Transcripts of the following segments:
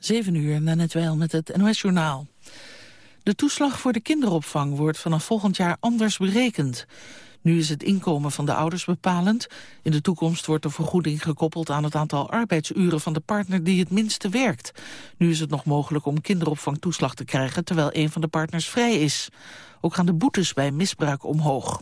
7 uur, net wel met het NOS-journaal. De toeslag voor de kinderopvang wordt vanaf volgend jaar anders berekend. Nu is het inkomen van de ouders bepalend. In de toekomst wordt de vergoeding gekoppeld aan het aantal arbeidsuren van de partner die het minste werkt. Nu is het nog mogelijk om kinderopvangtoeslag te krijgen terwijl een van de partners vrij is. Ook gaan de boetes bij misbruik omhoog.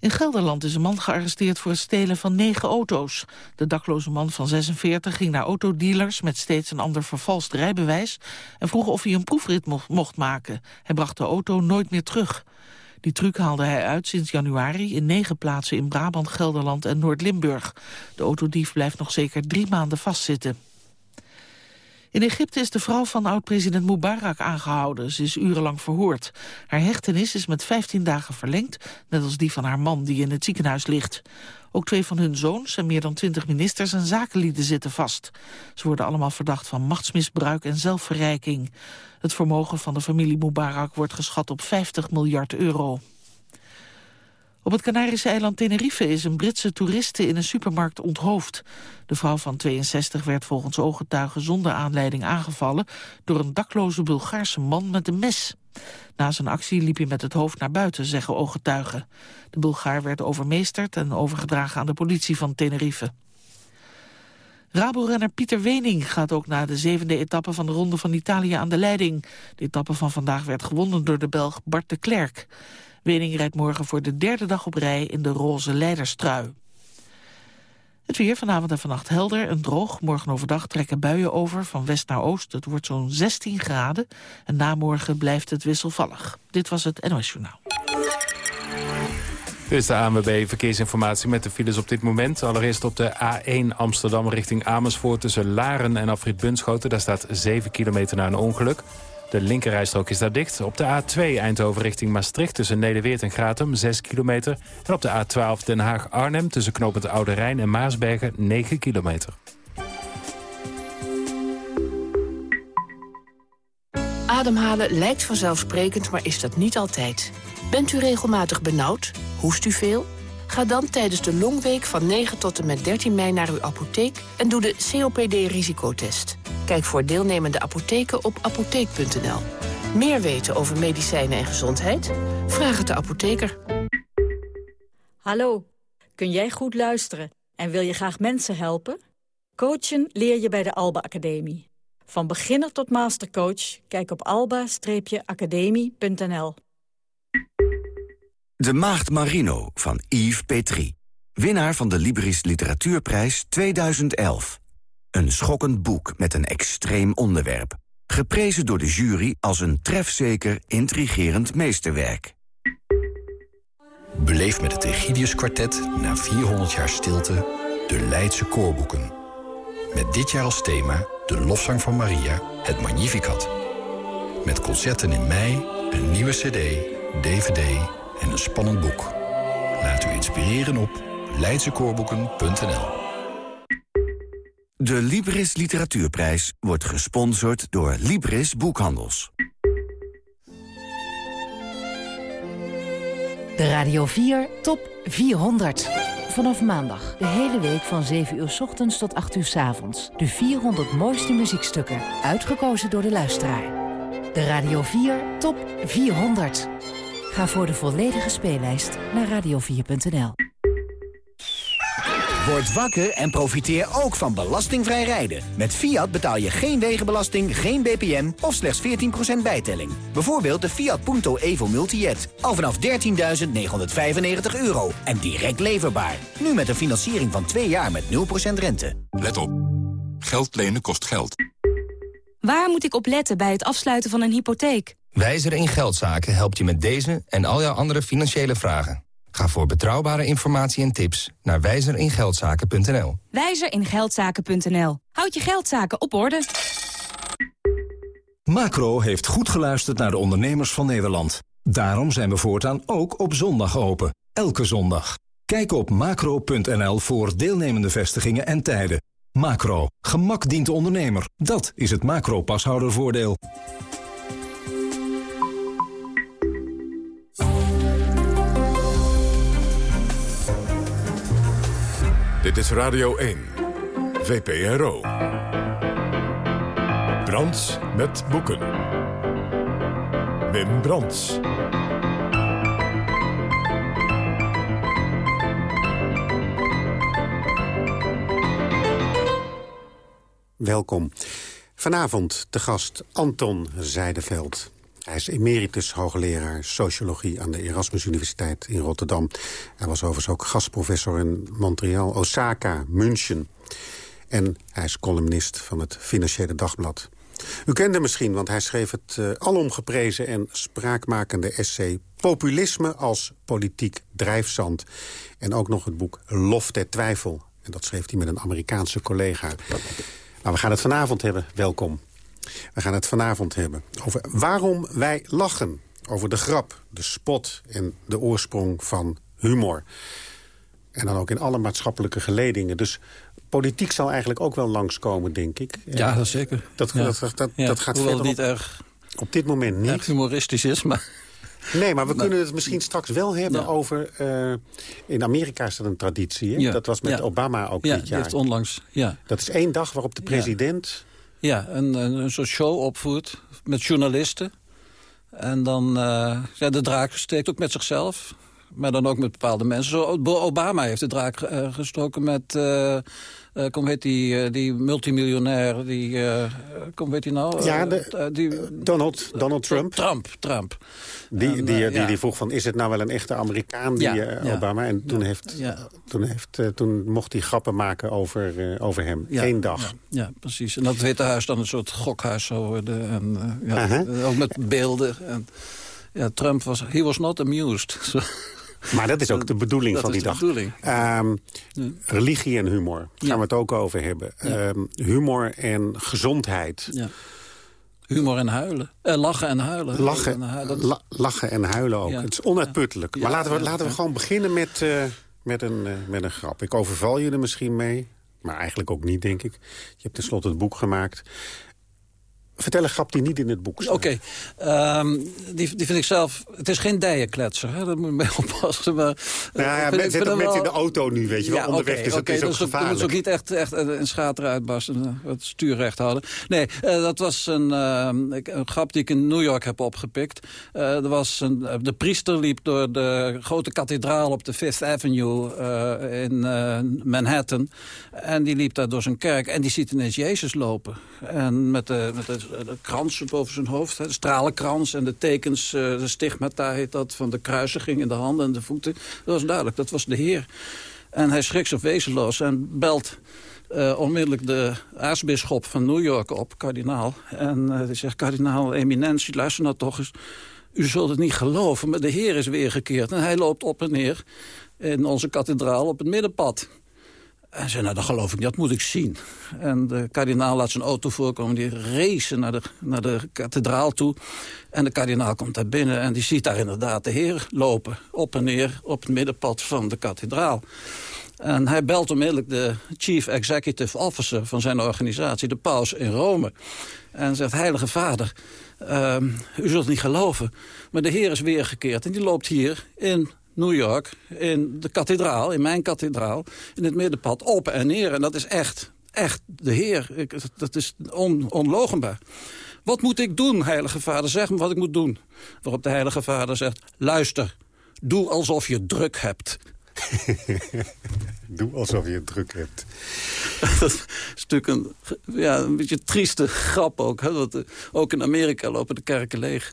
In Gelderland is een man gearresteerd voor het stelen van negen auto's. De dakloze man van 46 ging naar autodealers met steeds een ander vervalst rijbewijs... en vroeg of hij een proefrit mocht maken. Hij bracht de auto nooit meer terug. Die truc haalde hij uit sinds januari in negen plaatsen in Brabant, Gelderland en Noord-Limburg. De autodief blijft nog zeker drie maanden vastzitten. In Egypte is de vrouw van oud-president Mubarak aangehouden. Ze is urenlang verhoord. Haar hechtenis is met 15 dagen verlengd, net als die van haar man die in het ziekenhuis ligt. Ook twee van hun zoons en meer dan twintig ministers en zakenlieden zitten vast. Ze worden allemaal verdacht van machtsmisbruik en zelfverrijking. Het vermogen van de familie Mubarak wordt geschat op 50 miljard euro. Op het Canarische eiland Tenerife is een Britse toeriste in een supermarkt onthoofd. De vrouw van 62 werd volgens ooggetuigen zonder aanleiding aangevallen... door een dakloze Bulgaarse man met een mes. Na zijn actie liep hij met het hoofd naar buiten, zeggen ooggetuigen. De Bulgaar werd overmeesterd en overgedragen aan de politie van Tenerife. Rabo-renner Pieter Wening gaat ook na de zevende etappe van de Ronde van Italië aan de leiding. De etappe van vandaag werd gewonnen door de Belg Bart de Klerk. Wening rijdt morgen voor de derde dag op rij in de roze leiderstrui. Het weer vanavond en vannacht helder en droog. Morgen overdag trekken buien over van west naar oost. Het wordt zo'n 16 graden. En na morgen blijft het wisselvallig. Dit was het NOS Journaal. Dit is de ANWB Verkeersinformatie met de files op dit moment. Allereerst op de A1 Amsterdam richting Amersfoort... tussen Laren en Afrit Bunschoten. Daar staat 7 kilometer na een ongeluk. De linkerrijstrook is daar dicht. Op de A2 Eindhoven richting Maastricht tussen Nederweert en Gratum 6 kilometer. En op de A12 Den Haag-Arnhem tussen knooppunt Oude Rijn en Maasbergen 9 kilometer. Ademhalen lijkt vanzelfsprekend, maar is dat niet altijd. Bent u regelmatig benauwd? Hoest u veel? Ga dan tijdens de longweek van 9 tot en met 13 mei naar uw apotheek en doe de COPD-risicotest. Kijk voor deelnemende apotheken op apotheek.nl. Meer weten over medicijnen en gezondheid? Vraag het de apotheker. Hallo, kun jij goed luisteren en wil je graag mensen helpen? Coachen leer je bij de Alba Academie. Van beginner tot mastercoach, kijk op alba-academie.nl. De Maagd Marino van Yves Petrie. Winnaar van de Libris Literatuurprijs 2011. Een schokkend boek met een extreem onderwerp. Geprezen door de jury als een trefzeker, intrigerend meesterwerk. Beleef met het Egidius Quartet na 400 jaar stilte de Leidse koorboeken. Met dit jaar als thema de lofzang van Maria, het Magnificat. Met concerten in mei, een nieuwe cd, dvd en een spannend boek. Laat u inspireren op leidsekoorboeken.nl De Libris Literatuurprijs wordt gesponsord door Libris Boekhandels. De Radio 4 Top 400. Vanaf maandag, de hele week van 7 uur s ochtends tot 8 uur s avonds. De 400 mooiste muziekstukken, uitgekozen door de luisteraar. De Radio 4 Top 400. Ga voor de volledige speellijst naar radio4.nl. Word wakker en profiteer ook van belastingvrij rijden. Met Fiat betaal je geen wegenbelasting, geen BPM of slechts 14% bijtelling. Bijvoorbeeld de Fiat Punto Evo Multijet. Al vanaf 13.995 euro en direct leverbaar. Nu met een financiering van 2 jaar met 0% rente. Let op. Geld lenen kost geld. Waar moet ik op letten bij het afsluiten van een hypotheek? Wijzer in Geldzaken helpt je met deze en al jouw andere financiële vragen. Ga voor betrouwbare informatie en tips naar wijzeringeldzaken.nl. Wijzeringeldzaken.nl. Houd je geldzaken op orde. Macro heeft goed geluisterd naar de ondernemers van Nederland. Daarom zijn we voortaan ook op zondag open. Elke zondag. Kijk op macro.nl voor deelnemende vestigingen en tijden. Macro. Gemak dient de ondernemer. Dat is het macro-pashoudervoordeel. Dit is Radio 1, VPRO. Brands met boeken. Wim Brands. Welkom. Vanavond de gast Anton Zijdeveld. Hij is emeritus hoogleraar sociologie aan de Erasmus Universiteit in Rotterdam. Hij was overigens ook gastprofessor in Montreal, Osaka, München. En hij is columnist van het Financiële Dagblad. U kent hem misschien, want hij schreef het uh, alomgeprezen en spraakmakende essay... Populisme als politiek drijfzand. En ook nog het boek Lof der Twijfel. En dat schreef hij met een Amerikaanse collega. Nou, we gaan het vanavond hebben. Welkom. We gaan het vanavond hebben over waarom wij lachen. Over de grap, de spot en de oorsprong van humor. En dan ook in alle maatschappelijke geledingen. Dus politiek zal eigenlijk ook wel langskomen, denk ik. Ja, dat zeker. Dat, ja. dat, dat, ja. gaat Hoewel verder niet op, erg, op dit moment niet. erg humoristisch is, maar... Nee, maar we kunnen het misschien straks wel hebben over... Uh, in Amerika is dat een traditie, hè? Ja. Dat was met Ja. Obama ook Ja, dit jaar. heeft onlangs... Ja, Dat is één dag waarop de president... ja een, een, soort show opvoert met journalisten. En dan eh, ja, de draak steekt ook met zichzelf. Maar dan ook met bepaalde mensen. Zo, Obama heeft de draak eh, gestoken met... eh, kom heet die, eh, die multimiljonair, die, eh kom weet hij nou? Ja, de- die, Donald, Donald Trump. Trump, Trump. Die, En, die, die, ja. die vroeg van, is het nou wel een echte Amerikaan, die Ja. Obama? En toen, heeft, toen, heeft, toen mocht hij grappen maken over, over hem. Eén dag. Ja, precies. En dat Witte Huis dan een soort gokhuis zou worden. En, ja, Ook met beelden. En, ja, Trump was... He was not amused. Maar dat is ook de bedoeling Dat van is die de dag. bedoeling. Ehm, Religie en humor, daar gaan Ja. we het ook over hebben. Ehm, humor en gezondheid. Ja. Humor en huilen. Eh, lachen en huilen. Lachen, En huilen. Dat- la- lachen en huilen ook. Het is onuitputtelijk. Maar laten we, laten we gewoon beginnen met, eh, met, een, eh, met een grap. Ik overval je er misschien mee. Maar eigenlijk ook niet, denk ik. Je hebt tenslotte het boek gemaakt. Vertel een grap die niet in het boek staat. Oké, ehm, die, die vind ik zelf... Het is geen dijenkletser, hè? daar moet je mee oppassen. Maar, Nou ja, vind- men- ook hem mensen in de auto nu, weet je wel. Ja, Onderweg het oké, is ook dus dat- gevaarlijk. Dat moet ook niet echt, echt een schater uitbarsten, eh, het stuur recht houden. Nee, eh, dat was een, eh, ik- een grap die ik in New York heb opgepikt. Eh, er was een, eh, de priester liep door de grote kathedraal op de Fifth Avenue eh, in eh, Manhattan. En die liep daar door zijn kerk en die ziet ineens Jezus lopen. En met de, met de, de krans boven zijn hoofd, hè, de stralenkrans en de tekens, eh, de stigmata heet dat, van de kruisiging in de handen en de voeten. Dat was duidelijk, dat was de Heer. En hij schrikt zich wezenloos en belt eh, onmiddellijk de aartsbisschop van New York op, kardinaal. En eh, die zegt, kardinaal eminentie, luister nou toch eens. U zult het niet geloven, maar de Heer is weergekeerd. En hij loopt op en neer in onze kathedraal op het middenpad. En zei, nou, dat geloof ik niet, dat moet ik zien. En de kardinaal laat zijn auto voorkomen, die race naar de, naar de kathedraal toe. En de kardinaal komt daar binnen en die ziet daar inderdaad de heer lopen. Op en neer op het middenpad van de kathedraal. En hij belt onmiddellijk de chief executive officer van zijn organisatie, de paus in Rome. En zegt, heilige vader, ehm, u zult niet geloven, maar de heer is weergekeerd. En die loopt hier in New York, in de kathedraal, in mijn kathedraal, in het middenpad, op en neer. En dat is echt, echt de Heer. Ik, dat is on, onlogenbaar. Wat moet ik doen, heilige vader? Zeg me wat ik moet doen. Waarop de heilige vader zegt, luister, doe alsof je druk hebt. Doe alsof je het druk hebt. dat is natuurlijk een, ja, een beetje trieste grap ook. Hè? Want, eh, ook in Amerika lopen de kerken leeg.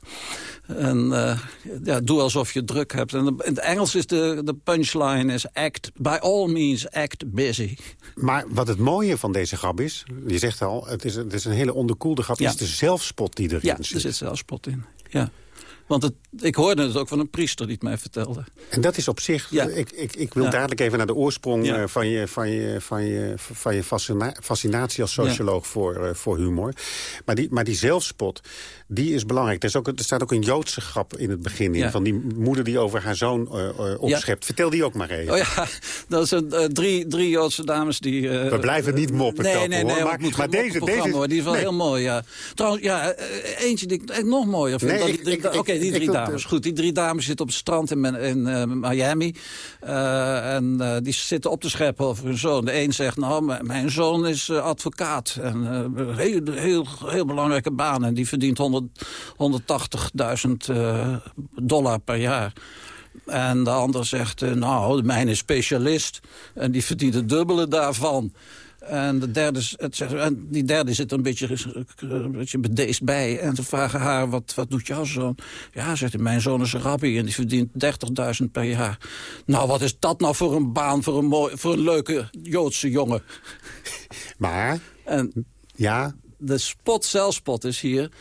En eh, ja, doe alsof je druk hebt. En in het Engels is de, de punchline is act, by all means act busy. Maar wat het mooie van deze grap is... je zegt al, het is, het is een hele onderkoelde grap... Ja. is de zelfspot die erin Ja, zit. er zit zelfspot in. Ja. Want het, ik hoorde het ook van een priester die het mij vertelde. En dat is op zich... Ja. Ik, ik, ik wil Ja. dadelijk even naar de oorsprong Ja. eh, van, je, van, je, van, je, van je fascina- fascinatie als socioloog voor, eh, voor humor. Maar die, maar die zelfspot, die is belangrijk. Er, is ook, er staat ook een Joodse grap in het begin in. Van die moeder die over haar zoon eh, opschept. Vertel die ook maar even. Oh ja, dat zijn drie, drie Joodse dames die... We blijven niet moppen, Nee, nee, hoor. nee, Maar- moet deze- deze is-. Die is wel nee. heel mooi, ja. Trouwens, ja, eentje die ik nog mooier vind. Nee, Oké, Nee, die drie dames. Goed, die drie dames zitten op het strand in, in uh, Miami. Uh, en uh, die zitten op te scheppen over hun zoon. De een zegt, nou, mijn zoon is advocaat. En een heel, heel, heel belangrijke baan. En die verdient 180.000 dollar per jaar. En de ander zegt, nou, mijn is specialist. En die verdient het dubbele daarvan. En, de derde, het, en die derde zit er een beetje, een beetje bedeesd bij. En ze vragen haar, wat, wat doet jouw zoon? Ja, zegt hij, mijn zoon is een rabbi en die verdient 30.000 per jaar. Nou, wat is dat nou voor een baan voor een, mooi, voor een leuke Joodse jongen? Maar, en, ja... De spot, zelfspot is hier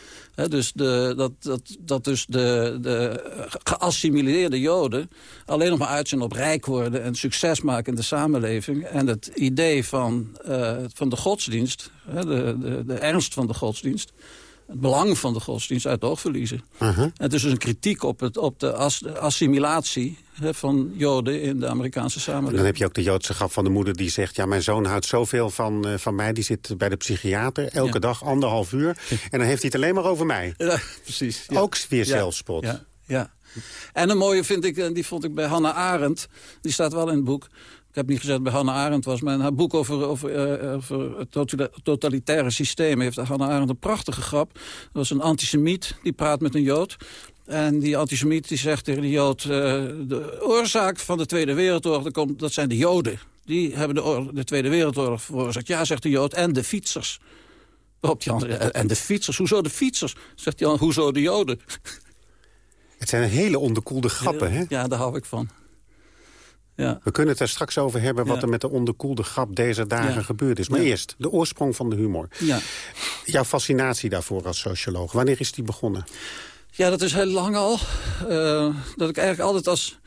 dus de, dat, dat, dat dus de, de geassimileerde Joden alleen nog maar uit zijn op rijk worden en succes maken in de samenleving. En het idee van, uh, van de godsdienst, de, de, de ernst van de godsdienst, het belang van de godsdienst uit het oog verliezen. Uh -huh. Het is dus een kritiek op, het, op de, assimilatie van Joden in de Amerikaanse samenleving. dan heb je ook de Joodse grap van de moeder die zegt... ja, mijn zoon houdt zoveel van, uh, van mij, die zit bij de psychiater... elke dag anderhalf uur, en dan heeft hij het alleen maar over mij. Ja, precies. Ja. Ook weer zelfspot. Ja, ja. En een mooie vind ik, en die vond ik bij Hannah Arendt... die staat wel in het boek... Ik heb niet gezegd bij Hannah Arendt was, maar in haar boek over, over, uh, over het totalitaire systeem... heeft Hannah Arendt een prachtige grap. Dat was een antisemiet, die praat met een Jood. En die antisemiet die zegt tegen de Jood... Uh, de oorzaak van de Tweede Wereldoorlog, dat, dat zijn de Joden. Die hebben de, de Tweede Wereldoorlog veroorzaakt. Ja, zegt de Jood, en de fietsers. Waarop die andere, en de fietsers, hoezo de fietsers? Zegt die hoezo de Joden? Het zijn hele onderkoelde grappen, hè? Ja, daar hou ik van. Ja. We kunnen het er straks over hebben wat er met de onderkoelde grap deze dagen gebeurd is. Maar eerst, de oorsprong van de humor. Ja. Jouw fascinatie daarvoor als socioloog, wanneer is die begonnen? Ja, dat is heel lang al. Uh, dat ik eigenlijk altijd als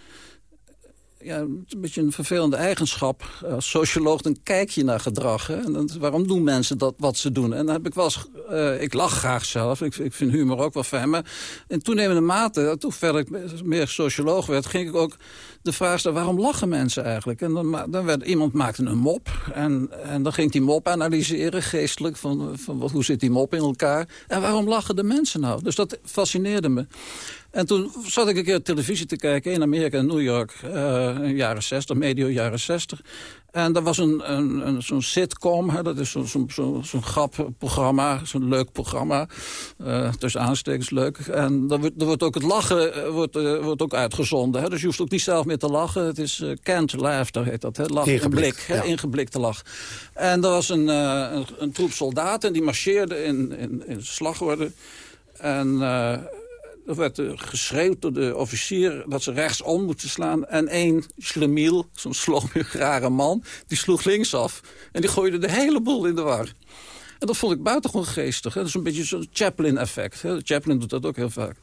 ja, een beetje een vervelende eigenschap. Als socioloog dan kijk je naar gedrag. Hè? En dan, waarom doen mensen dat wat ze doen? En dan heb ik wel eens, uh, ik lach graag zelf. Ik, ik, vind humor ook wel fijn. Maar in toenemende mate, toen verder ik meer socioloog werd... ging ik ook de vraag stellen, waarom lachen mensen eigenlijk? En dan, dan werd iemand maakte een mop. En, en dan ging die mop analyseren, geestelijk. Van, van hoe zit die mop in elkaar? En waarom lachen de mensen nou? Dus dat fascineerde me. En toen zat ik een keer televisie te kijken in Amerika, in New York, uh, jaren 60, medio jaren 60. En er was een, een, een zo'n sitcom, hè, dat is zo'n zo, zo, zo grapprogramma, zo'n leuk programma. Uh, tussen aanstekens leuk. En dan wordt, wordt ook het lachen uh, wordt, uh, wordt ook uitgezonden. Hè, dus je hoeft ook niet zelf meer te lachen. Het is uh, canned laughter, heet dat. Hè, lachen in blik, ja. ingeblikte lach. En er was een, een, een, troep soldaten die marcheerden in, in, in slagorde. En er werd geschreeuwd door de officier dat ze rechtsom moeten slaan. En één slemiel, zo'n slome, rare man, die sloeg linksaf. En die gooide de hele boel in de war. En dat vond ik buitengewoon geestig. Hè. Dat is een beetje zo'n Chaplin-effect. Chaplin doet dat ook heel vaak.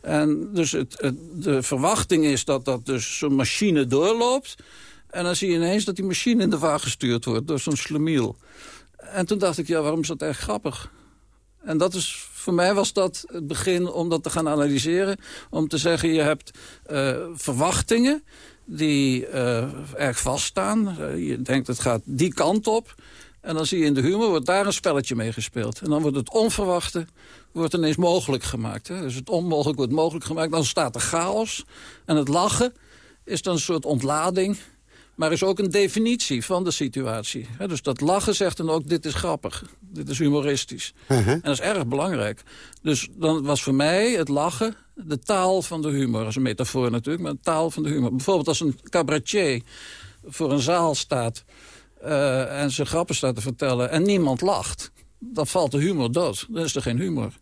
En dus het, de verwachting is dat, dat dus zo'n machine doorloopt. En dan zie je ineens dat die machine in de war gestuurd wordt door zo'n slemiel. En toen dacht ik, ja, waarom is dat erg grappig? En dat is, voor mij was dat het begin om dat te gaan analyseren. Om te zeggen, je hebt uh, verwachtingen die uh, erg vaststaan. Uh, je denkt, het gaat die kant op. En dan zie je in de humor, wordt daar een spelletje mee gespeeld. En dan wordt het onverwachte wordt ineens mogelijk gemaakt. Hè? Dus het onmogelijk wordt mogelijk gemaakt. Dan staat er chaos. En het lachen is dan een soort ontlading maar is ook een definitie van de situatie. dus dat lachen zegt dan ook, dit is grappig. Dit is humoristisch. Uh -huh. En dat is erg belangrijk. Dus dan was voor mij het lachen de taal van de humor. Dat is een metafoor natuurlijk, maar de taal van de humor. Bijvoorbeeld als een cabaretier voor een zaal staat... Uh, en zijn grappen staat te vertellen en niemand lacht... dan valt de humor dood. Dan is er geen humor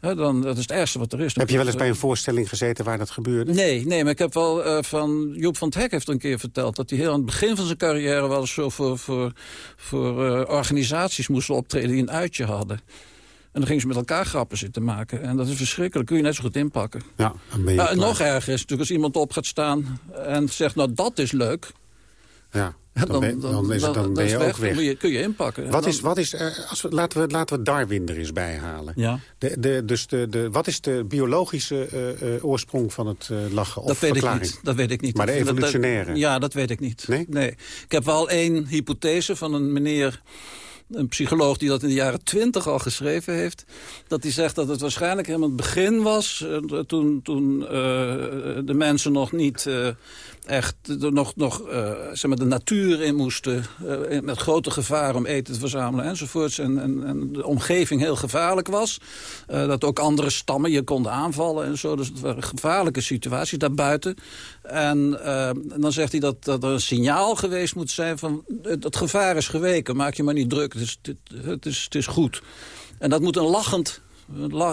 dan, dat is het ergste wat er is. Heb je wel eens bij een voorstelling gezeten waar dat gebeurde? Nee, nee maar ik heb wel uh, van... Joep van het Hek heeft een keer verteld... dat hij heel aan het begin van zijn carrière... wel eens zo voor, voor, voor uh, organisaties moest optreden die een uitje hadden. En dan gingen ze met elkaar grappen zitten maken. En dat is verschrikkelijk. Kun je net zo goed inpakken. Ja, dan ben je nou, nog erger is natuurlijk als iemand op gaat staan... en zegt, nou dat is leuk... Ja. Dan, dan, is het, dan ben je ook weg. Je, kun je inpakken. Wat is, wat is, als we, laten, we, laten we Darwin er eens bij halen. Ja. De, de, dus de, de, wat is de biologische uh, uh, oorsprong van het uh, lachen? Dat weet, ik niet, dat weet ik niet. Maar de evolutionaire? Dat, ja, dat weet ik niet. Nee? nee? Ik heb wel één hypothese van een meneer een psycholoog die dat in de jaren twintig al geschreven heeft... dat hij zegt dat het waarschijnlijk helemaal het begin was... Toen, toen uh, de mensen nog niet uh, echt nog, nog zeg maar de natuur in moesten... met grote gevaar om eten te verzamelen enzovoorts... en, en, en de omgeving heel gevaarlijk was. dat ook andere stammen je konden aanvallen en zo. Dus het waren gevaarlijke situaties daarbuiten. En, en dan zegt hij dat, dat er een signaal geweest moet zijn van... het, het gevaar is geweken, maak je maar niet druk het is, het, is, het is goed. En dat moet een lachend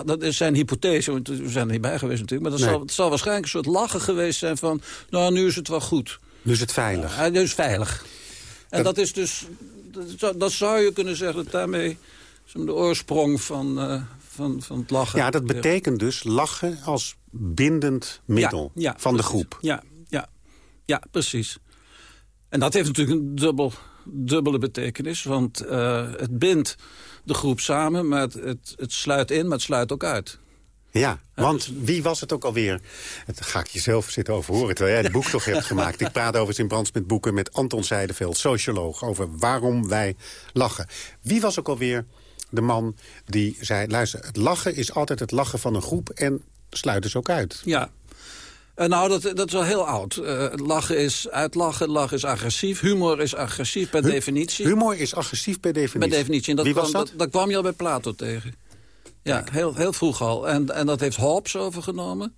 dat is zijn hypothese, we zijn er niet bij geweest natuurlijk... maar dat zal, het zal waarschijnlijk een soort lachen geweest zijn van... nou, nu is het wel goed. Nu is het veilig. Ja, nu is het veilig. En dat, is dus... Dat, dat, zou je kunnen zeggen dat daarmee de oorsprong van, uh, van, van het lachen... Ja, dat betekent dus lachen als bindend middel ja, ja, van precies. de groep. Ja, ja, ja, precies. En dat heeft natuurlijk een dubbel dubbele betekenis. Want uh, het bindt de groep samen, maar het, het, het, sluit in, maar het sluit ook uit. Ja, want wie was het ook alweer? Dat ga ik jezelf zitten overhoren, terwijl jij het boek toch hebt gemaakt. Ik praat over in Brands met boeken met Anton Seideveld, socioloog... over waarom wij lachen. Wie was ook alweer de man die zei... luister, het lachen is altijd het lachen van een groep en sluit dus ook uit. Ja, uh, nou, dat, dat is wel heel oud. Uh, lachen is uitlachen, lachen is agressief. Humor is agressief per definitie. Humor is agressief per definitie? Per definitie. En dat Wie kwam, was dat? dat? dat? kwam je al bij Plato tegen. Ja, heel, heel vroeg al. En, en dat heeft Hobbes overgenomen.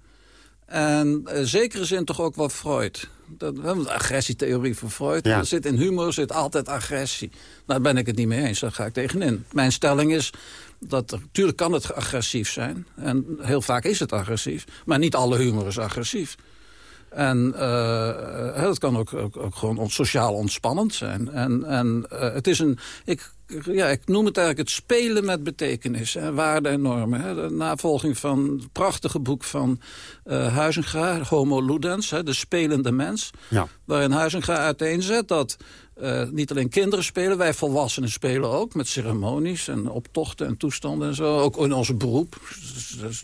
En in zekere zin toch ook wel Freud. Dat, de agressietheorie van Freud. Ja. Er zit in humor zit altijd agressie. Nou, daar ben ik het niet mee eens. Daar ga ik tegenin. Mijn stelling is dat natuurlijk kan het agressief zijn. En heel vaak is het agressief. Maar niet alle humor is agressief. En uh, het kan ook, gewoon on, sociaal ontspannend zijn. En, en uh, het is een... Ik, ja, ik noem het eigenlijk het spelen met betekenis. Hè, waarden en normen. Hè. De navolging van het prachtige boek van uh, Huizinga, Homo Ludens, hè, de spelende mens. Ja. Waarin Huizinga uiteenzet dat uh, niet alleen kinderen spelen, wij volwassenen spelen ook. Met ceremonies en optochten en toestanden en zo. Ook in onze beroep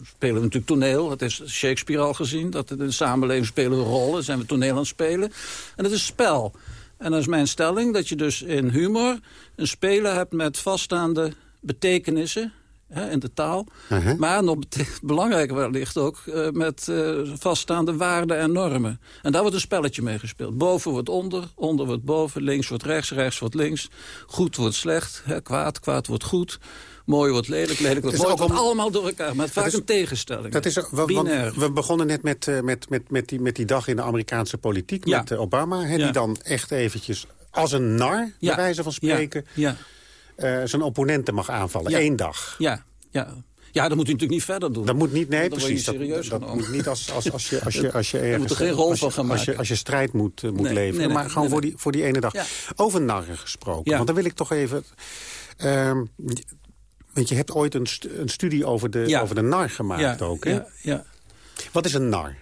spelen we natuurlijk toneel. Het is Shakespeare al gezien. Dat in de samenleving spelen we rollen, zijn we toneel aan het spelen. En het is spel. En dat is mijn stelling, dat je dus in humor een spelen hebt met vaststaande betekenissen hè, in de taal. Uh -huh. Maar nog belangrijker wellicht ook uh, met uh, vaststaande waarden en normen. En daar wordt een spelletje mee gespeeld. Boven wordt onder, onder wordt boven, links wordt rechts, rechts wordt links. Goed wordt slecht, hè, kwaad, kwaad wordt goed. Mooi wordt lelijk, lelijk wordt mooi. Wordt allemaal door elkaar, maar vaak is, een tegenstelling. Dat is, we, we begonnen net met, uh, met, met, met, die, met die dag in de Amerikaanse politiek, Ja. met uh, Obama. Ja. Die dan echt eventjes als een nar, bij wijze van spreken, Ja, uh, zijn opponenten mag aanvallen. Eén dag. ja, ja. Ja, dat moet u natuurlijk niet verder doen. Dat moet niet, nee, precies. Dat, moet niet als, als, als je, als je, als je ergens... moet er geen rol van gaan als je, maken. als je strijd moet, uh, moet Nee, leveren. nee, nee, maar gewoon voor, die, voor die ene dag. Over narren gesproken. Want dan wil ik toch even... ehm, want je hebt ooit een, stu- een studie over de, Ja. over de nar gemaakt ja, ook. Hè? Ja, ja. Wat is een nar?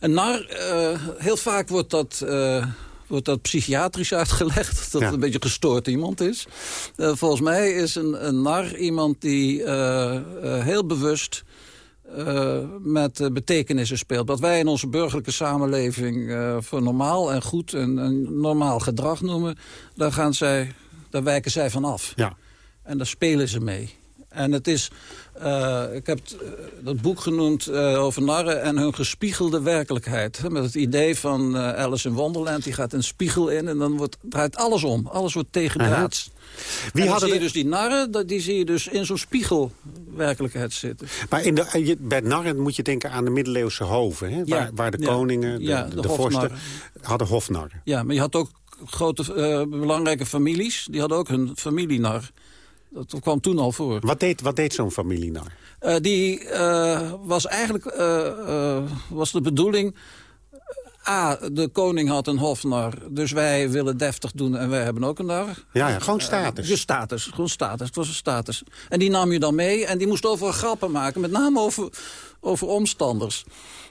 Een nar, eh, heel vaak wordt dat, eh, wordt dat psychiatrisch uitgelegd. Dat het een beetje gestoord iemand is. Eh, volgens mij is een, een nar iemand die heel bewust... met betekenissen speelt. Wat wij in onze burgerlijke samenleving voor normaal en goed en, en normaal gedrag noemen, daar, gaan zij, daar wijken zij van af. Ja. En daar spelen ze mee. En het is, eh, ik heb eh, dat boek genoemd eh, over narren en hun gespiegelde werkelijkheid. Hè, met het idee van Alice in Wonderland, die gaat een spiegel in en dan wordt, draait alles om. Alles wordt tegendraads. Wie hadden zie je dus die narren, die zie je dus in zo'n spiegelwerkelijkheid zitten. Maar in de, bij narren moet je denken aan de middeleeuwse hoven. Hè? Ja, Waar, waar de koningen, de, Ja, de, de de vorsten, hadden hofnarren. Ja, maar je had ook grote, eh, belangrijke families, die hadden ook hun familienar. Dat kwam toen al voor. Wat deed, wat deed zo'n familienar? Uh, die uh, was eigenlijk uh, was de bedoeling... A, de koning had een hofnar, dus wij willen deftig doen en wij hebben ook een nar. Ja, ja gewoon status. Dus status, gewoon status. Het was een status. En die nam je dan mee en die moest overal grappen maken. Met name over, over omstanders.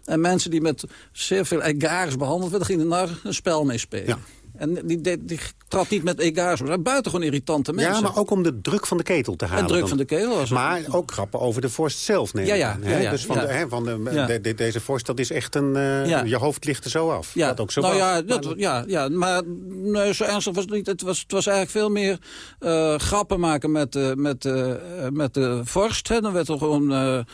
En mensen die met zeer veel egares behandeld werden, gingen daar een spel mee spelen. Ja. En die, die, die trad niet met egaars. Maar buitengewoon irritante mensen. Ja, maar ook om de druk van de ketel te halen. De druk van de ketel. Was maar ook grappen over de vorst zelf nemen. Ja, ja. ja, ja dus van, ja. De, hè, van de, Ja. de- de- deze vorst, dat is echt een... eh. Je hoofd ligt er zo af. Ja, Dat ook zo nou ja, dat, ja, ja, maar nee, zo ernstig was het niet. Het was, het was eigenlijk veel meer eh, grappen maken met, de met, met de vorst. Hè. Dan werd er gewoon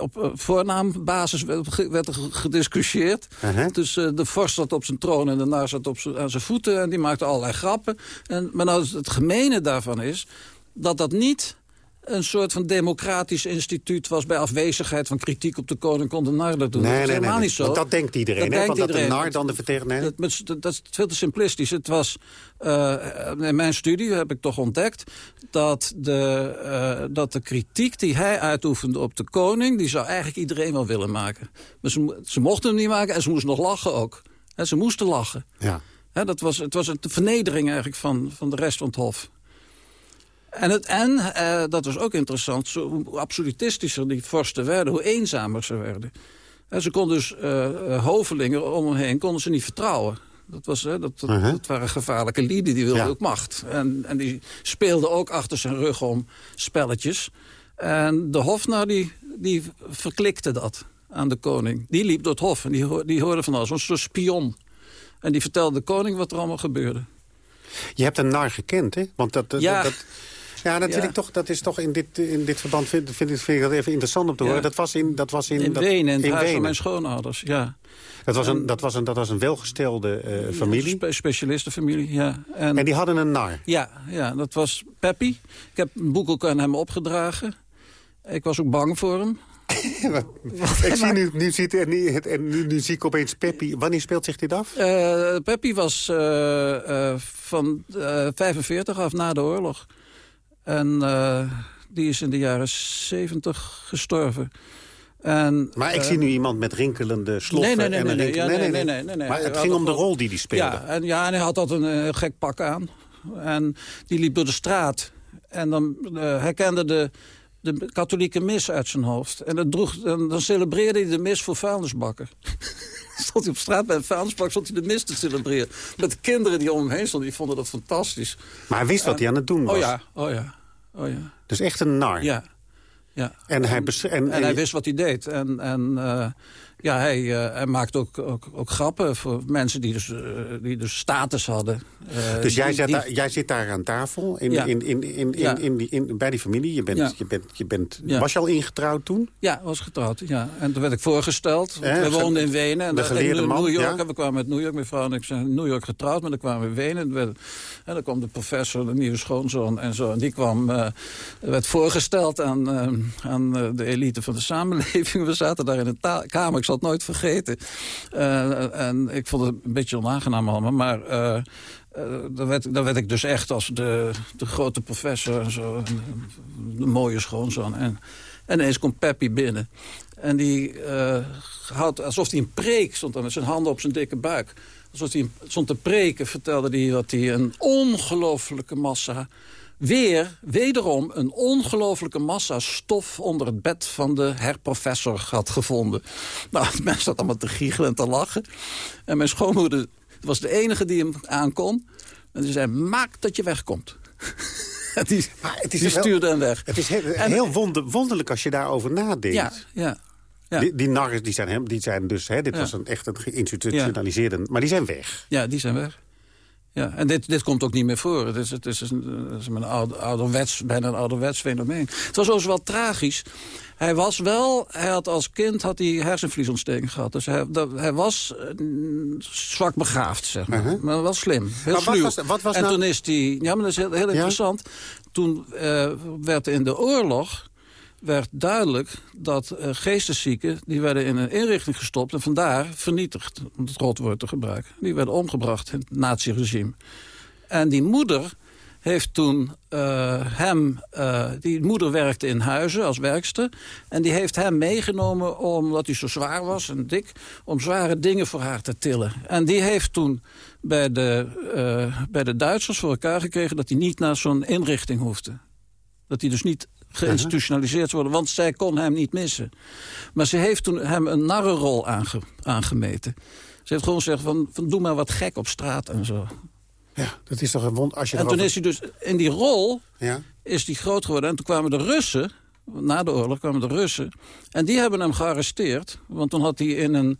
op, op voornaambasis werd, werd er ge- gediscussieerd. Dus eh, de vorst zat op zijn troon en daarna zat op zijn, aan zijn voeten. En die maakte allerlei grappen. En, maar nou, het gemene daarvan is dat dat niet een soort van democratisch instituut was... bij afwezigheid van kritiek op de koning kon de nar dat doen. Nee, dat is helemaal nee, niet zo. want dat denkt iedereen, hè? denkt Want dat de iedereen. nar dan de vertegenwoordiger- Dat, dat, dat is veel te simplistisch. Het was, eh, in mijn studie heb ik toch ontdekt... Dat de, eh, dat de kritiek die hij uitoefende op de koning... die zou eigenlijk iedereen wel willen maken. Maar ze, mo- ze mochten hem niet maken en ze moesten nog lachen ook. Hè, ze moesten lachen. Ja. Dat was, het was een vernedering eigenlijk van, van de rest van het hof. En, het, en eh, dat was ook interessant, zo, hoe absolutistischer die vorsten werden... hoe eenzamer ze werden. En ze konden dus eh, eh, hovelingen om hem heen konden ze niet vertrouwen. Dat, was, hè, dat, dat, Uh-huh. dat waren gevaarlijke lieden, die wilden Ja. ook macht. En, en die speelden ook achter zijn rug om spelletjes. En de hofnar die, die verklikte dat aan de koning. Die liep door het hof en die, die hoorde van alles. Een soort spion. En die vertelde de koning wat er allemaal gebeurde. Je hebt een nar gekend, hè? Want dat, Ja. dat, ja, dat, Ja. Ik toch, dat is toch in dit, in dit verband vind, vind, ik- vind ik dat even interessant om te Ja. horen. Dat was in, dat was in, In dat, Wenen, in het huis Wenen. van mijn schoonouders, ja. Dat was een, dat was een, dat was een welgestelde eh, familie. Spe specialistenfamilie, ja. En die hadden een nar. Ja, ja, dat was Peppy. Ik heb een boek ook aan hem opgedragen. Ik was ook bang voor hem. ik zie nu, nu, ziet, en nu, en nu, nu zie ik opeens Peppy. Wanneer speelt zich dit af? Eh Peppy was eh, eh, van eh 45 af na de oorlog. En die is in de jaren 70 gestorven. En, Maar ik zie nu iemand met rinkelende sloffen. Nee, nee, nee, nee, nee, nee, nee, nee, nee. Maar het ging om de rol die hij speelde. Ja, en, ja, en hij had altijd een gek pak aan. En die liep door de straat. En dan eh, herkende de, de katholieke mis uit zijn hoofd. En dat droeg, dan, dan celebreerde hij de mis voor vuilnisbakken. stond hij op straat bij een vuilnisbak, stond hij de mis te celebreren. Met de kinderen die om hem heen stonden, die vonden dat fantastisch. Maar hij wist wat hij aan het doen was. Oh ja, oh ja, oh ja. Dus echt een nar. Ja, ja. En, hij, en, En hij wist wat hij deed. En, en eh, ja, hij, hij maakte ook, ook, ook grappen voor mensen die dus, eh, die dus status hadden. Eh, Dus jij, die- zit die- daar, jij zit daar aan tafel in, Ja. in, in, in, in, Ja. in die, in, bij die familie. Je bent, Ja. je bent, je bent. Was je al ingetrouwd toen? Ja, was getrouwd. Ja. En toen werd ik voorgesteld. Eh, we woonden in Wenen. En de geleerde in man, New York. ja. En we kwamen uit New York. Mijn vrouw en ik zijn in New York getrouwd. Maar dan kwamen we in Wenen. En, werd- en dan kwam de professor, de nieuwe schoonzoon en zo. En die kwam, werd voorgesteld aan, aan de elite van de samenleving. We zaten daar in een kamer. Zal het nooit vergeten. Eh, en ik vond het een beetje onaangenaam allemaal. Maar... eh, dan, werd, dan werd ik dus echt als de, de grote professor en zo. De mooie schoonzoon. En, en ineens komt Peppy binnen. En die had, alsof hij een preek stond dan met zijn handen op zijn dikke buik. Alsof hij stond te preken, vertelde hij dat hij een ongelofelijke massa... weer, wederom, een ongelofelijke massa stof onder het bed van de herprofessor had gevonden. Nou, de mensen zaten allemaal te giechelen en te lachen. En mijn schoonmoeder was de enige die hem aankon. En die zei, maak dat je wegkomt. Die, het is die toch wel- stuurde hem weg. Het is heel, heel wonder- wonderlijk als je daarover nadenkt. Ja, ja. ja. Die, die narren die zijn, hem, die zijn dus, hè, dit Ja. was een echt een geïnstitutionaliseerde... Maar die zijn weg. Ja, die zijn weg. Ja, en dit, dit komt ook niet meer voor. Het is, het is, een, het is een ouder, ouderwets, bijna een ouderwets fenomeen. Het was overigens wel tragisch. Hij was wel, hij had als kind had hij hersenvliesontsteking gehad. Dus hij, dat, hij was eh, zwak begaafd, zeg maar. Maar wel slim, heel Uh-huh. Maar wat was- wat was en nou- toen is hij, ja, maar dat is heel, heel interessant. Toen eh, werd in de oorlog werd duidelijk dat eh, geesteszieken... die werden in een inrichting gestopt en vandaar vernietigd... om het rotwoord te gebruiken. Die werden omgebracht in het naziregime. En die moeder heeft toen eh, hem... eh, die moeder werkte in huizen als werkster... en die heeft hem meegenomen omdat hij zo zwaar was en dik... om zware dingen voor haar te tillen. En die heeft toen bij de, bij de Duitsers voor elkaar gekregen... dat hij niet naar zo'n inrichting hoefde. Dat hij dus niet geïnstitutionaliseerd worden, want zij kon hem niet missen. Maar ze heeft toen hem een narrenrol aange, aangemeten. Ze heeft gewoon gezegd van, van doe maar wat gek op straat en zo. Ja, dat is toch een wond als je En toen is hij dus in die rol Ja. is die groot geworden. En toen kwamen de Russen, na de oorlog kwamen de Russen... en die hebben hem gearresteerd. Want toen had hij in een...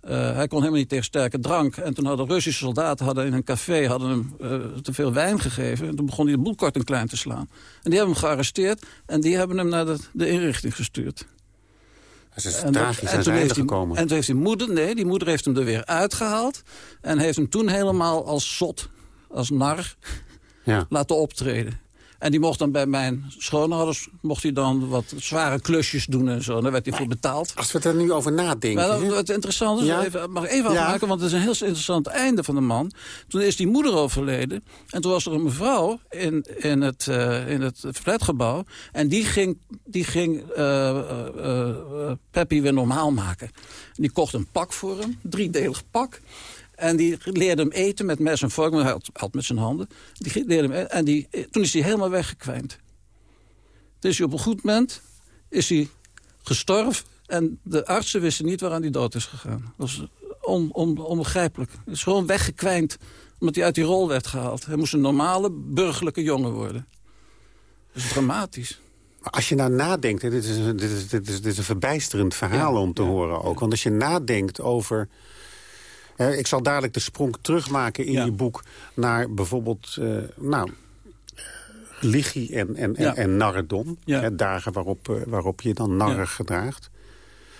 eh, hij kon helemaal niet tegen sterke drank. En toen hadden Russische soldaten hadden in een café hadden hem eh, te veel wijn gegeven. En toen begon hij de boel kort en klein te slaan. En die hebben hem gearresteerd. En die hebben hem naar de, de inrichting gestuurd. Is En tragisch en toen heeft die- gekomen. En toen heeft die moeder, nee, die moeder heeft hem er weer uitgehaald. En heeft hem toen helemaal als zot, als nar, Ja. laten optreden. En die mocht dan bij mijn schoonouders mocht hij dan wat zware klusjes doen en zo. En daar werd hij voor betaald. Als we er nu over nadenken... Maar hè? dat- wat interessant is, Ja. even, mag ik even Ja. afmaken, want het is een heel interessant einde van de man. Toen is die moeder overleden. En toen was er een mevrouw in, in, het, eh, in het flatgebouw. En die ging, die ging eh, eh, Peppy weer normaal maken. Die kocht een pak voor hem, driedelig pak. En die leerde hem eten met mes en vork, maar hij had, had met zijn handen. Die leerde hem, eten en die, toen is hij helemaal weggekwijnd. Is hij op een goed moment is hij gestorven. En de artsen wisten niet waaraan hij dood is gegaan. Dat was on, on, onbegrijpelijk. Hij is gewoon weggekwijnd omdat hij uit die rol werd gehaald. Hij moest een normale burgerlijke jongen worden. Dat is dramatisch. Maar als je nou nadenkt, is, dit is, dit is, dit is een verbijsterend verhaal om te horen ook. Want als je nadenkt over... ik zal dadelijk de sprong terugmaken in je boek... naar bijvoorbeeld, eh, nou, religie en, en, en, Ja. en narredom. Ja. Hè, dagen waarop, eh, waarop je dan narrig gedraagt.